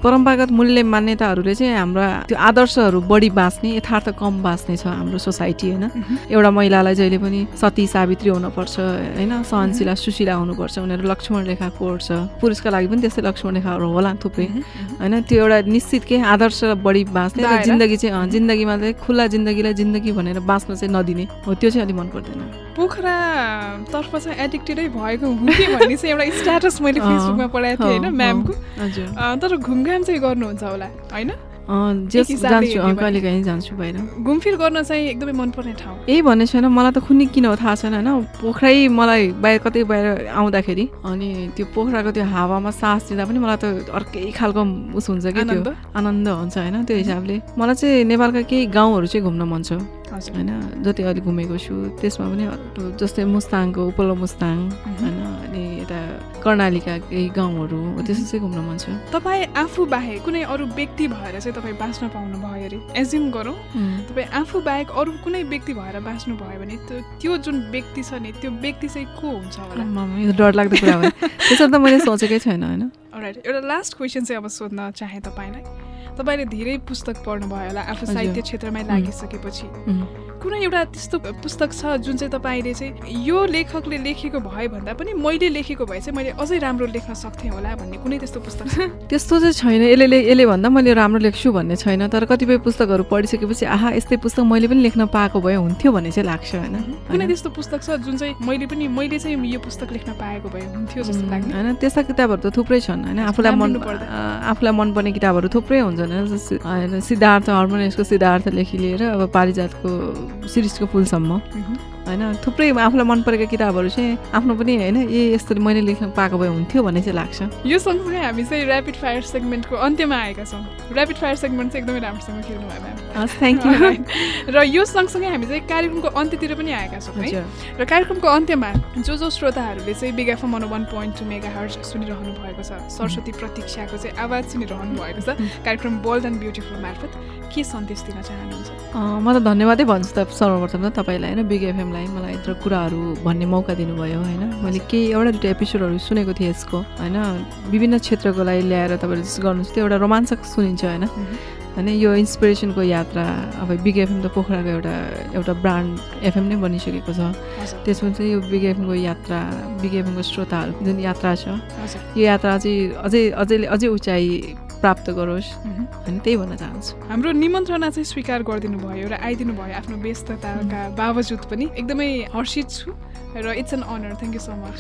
परम्परागत मूल्य मान्यताहरूले चाहिँ हाम्रा त्यो आदर्शहरू बढी बाँच्ने यथार्थ कम बाँच्ने छ हाम्रो सोसाइटी होइन? एउटा महिलालाई जहिले पनि सती सावित्री हुनुपर्छ होइन? सहनशिला सुशीला हुनुपर्छ भनेर लक्ष्मण रेखा रेखा कोड छ पुरुषका लागि पनि त्यस्तै लक्ष्मण रेखाहरू होला थुप्रै। होइन? त्यो एउटा निश्चित के आदर्श बढी बाँच्ने र? जिन्दगी चाहिँ जिन्दगीमा चाहिँ खुल्ला जिन्दगीलाई जिन्दगी भनेर बाँच्न चाहिँ नदिने हो त्यो चाहिँ अलिक मन पर्दैन। पोखरा तर्फ चाहिँ एडिक्टेडै भएको भन्ने चाहिँ एउटा स्ट्याटस मैले फेसबुकमा पढाएको थिएँ होइन म्यामको तर घुमघाम चाहिँ गर्नुहुन्छ होला होइन? हिसाबले जान्छु बाहिर। घुमफिर गर्न चाहिँ एकदमै मनपर्ने ठाउँ। यही भन्ने छैन मलाई त खुन्नी किन हो थाहा छैन होइन? पोखरै मलाई बाहिर कतै बाहिर आउँदाखेरि अनि त्यो पोखराको त्यो हावामा सास लिँदा पनि मलाई त अर्कै खालको उस हुन्छ कि त्यो। आनन्द? हुन्छ होइन त्यो हिसाबले। मलाई चाहिँ नेपालका केही गाउँहरू चाहिँ घुम्न मन छ होइन? जति अहिले घुमेको छु त्यसमा पनि जस्तै मुस्ताङको उपल्लो मुस्ताङ होइन? कर्णालीका केही गाउँहरू हो त्यस्तो चाहिँ घुम्न मन छ। तपाईँ आफू बाहेक कुनै अरू व्यक्ति भएर चाहिँ तपाईँ बाँच्न पाउनु भयो अरे? एज्युम गरौँ। तपाईँ आफू बाहेक अरू कुनै व्यक्ति भएर बाँच्नु भयो भने त्यो त्यो जुन व्यक्ति छ नि त्यो व्यक्ति चाहिँ को हुन्छ होला? यो डरलाग्दो कुरा भयो। त्यसरी त मैले सोचेकै छैन होइन? एउटा लास्ट क्वेसन चाहिँ अब सोध्न चाहेँ तपाईँलाई। तपाईँले धेरै पुस्तक पढ्नुभयो होला आफू। साहित्य क्षेत्रमै लागिसकेपछि. कुनै एउटा त्यस्तो पुस्तक छ जुन चाहिँ तपाईँले चाहिँ यो लेखकले लेखेको भए भन्दा पनि मैले लेखेको भए चाहिँ मैले अझै राम्रो लेख्न सक्थेँ होला भन्ने कुनै त्यस्तो पुस्तक छ? त्यस्तो चाहिँ छैन। यसले यसले भन्दा मैले राम्रो लेख्छु भन्ने छैन। तर कतिपय पुस्तकहरू पढिसकेपछि आहा यस्तै पुस्तक मैले पनि लेख्न पाएको भए हुन्थ्यो भन्ने चाहिँ लाग्छ होइन? कुनै? त्यस्तो पुस्तक छ जुन चाहिँ मैले पनि मैले चाहिँ यो पुस्तक लेख्न पाएको भए हुन्थ्यो जस्तो लाग्ने? होइन? त्यस्ता किताबहरू त थुप्रै छन् होइन? आफूलाई मन आफूलाई मनपर्ने किताबहरू थुप्रै हुन्छन् होइन? सिद्धार्थ हर्मोनियसको सिद्धार्थदेखि लिएर अब पारिजातको शिरीषको फुलसम्म। होइन? थुप्रै आफूलाई मन परेका किताबहरू चाहिँ आफ्नो पनि होइन ए यस्तो मैले लेख्न पाएको भए हुन्थ्यो भन्ने चाहिँ लाग्छ। यो सँगसँगै हामी चाहिँ ऱ्यापिड फायर सेगमेन्टको अन्त्यमा आएका छौँ। ऱ्यापिड फायर सेगमेन्ट चाहिँ एकदमै राम्रोसँग खेल्नु भयो म्याम। हस् थ्याङ्क यू र यो सँगसँगै हामी चाहिँ कार्यक्रमको अन्त्यतिर पनि आएका छौँ है। र कार्यक्रमको अन्त्यमा जो जो श्रोताहरूले चाहिँ Big FM one point two megahertz सुनिरहनु भएको छ सरस्वती प्रतीक्षाको चाहिँ आवाज सुनिरहनु भएको छ। कार्यक्रम बोल्ड एन्ड ब्युटिफुल मार्फत के सन्देश दिन चाहनुहुन्छ? म त धन्यवादै भन्छु त सर्वप्रथम त तपाईँलाई होइन बिग एफएमलाई मलाई यत्रो कुराहरू भन्ने मौका दिनुभयो होइन? मैले केही एउटा दुइटा एपिसोडहरू सुनेको थिएँ यसको होइन? विभिन्न क्षेत्रको लागि ल्याएर तपाईँले जस्तो गर्नुहुन्छ त्यो एउटा रोमाञ्चक सुनिन्छ होइन? होइन यो इन्सपिरेसनको यात्रा अब बिग एफएम त पोखराको एउटा एउटा ब्रान्ड एफएम नै बनिसकेको छ। त्यसमा चाहिँ यो बिग एफएमको यात्रा बिग एफएमको श्रोताहरूको जुन यात्रा छ यो यात्रा चाहिँ अझै अझै अझै उचाइ प्राप्त गरोस्। होइन त्यही भन्न चाहन्छु। हाम्रो निमन्त्रणा चाहिँ स्वीकार गरिदिनु भयो र आइदिनु भयो आफ्नो व्यस्तताका बावजुद पनि। एकदमै हर्षित छु। र it's an honour thank you so much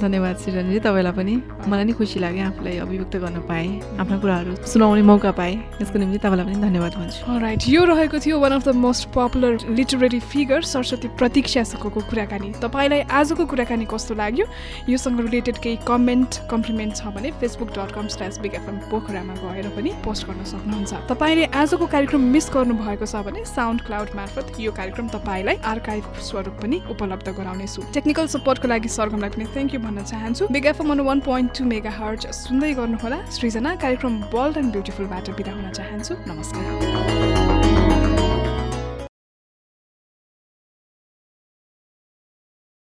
धन्यवाद सृजनजी तपाईँलाई पनि। मलाई नि खुसी लाग्यो आफूलाई अभिव्यक्त गर्न पाएँ आफ्ना कुराहरू सुनाउने मौका पाएँ। यसको निम्ति तपाईँलाई पनि धन्यवाद भन्छु। राइट यो रहेको थियो one of the most popular literary figure Saraswati प्रतीक्षासँगको कुराकानी। तपाईँलाई आजको कुराकानी कस्तो लाग्यो? योसँग रिलेटेड केही कमेन्ट कम्प्लिमेन्ट छ भने Facebook dot com slash Big FM पोखरामा गएर पनि पोस्ट गर्न सक्नुहुन्छ। तपाईँले आजको कार्यक्रम मिस गर्नुभएको छ भने साउन्ड क्लाउड मार्फत यो कार्यक्रम तपाईँलाई आर्काइभ स्वरूप पनि उपलब्ध गराउनेछु। टेक्निकल सपोर्टको लागि सरगमलाई पनि थ्याङ्क यू भन्न चाहन्छु। Big FM one point two megahertz सुन्दै गर्नुहोला। सृजना कार्यक्रम बोल्ड एन्ड ब्युटिफुलबाट बिदा हुन चाहन्छु। नमस्कार।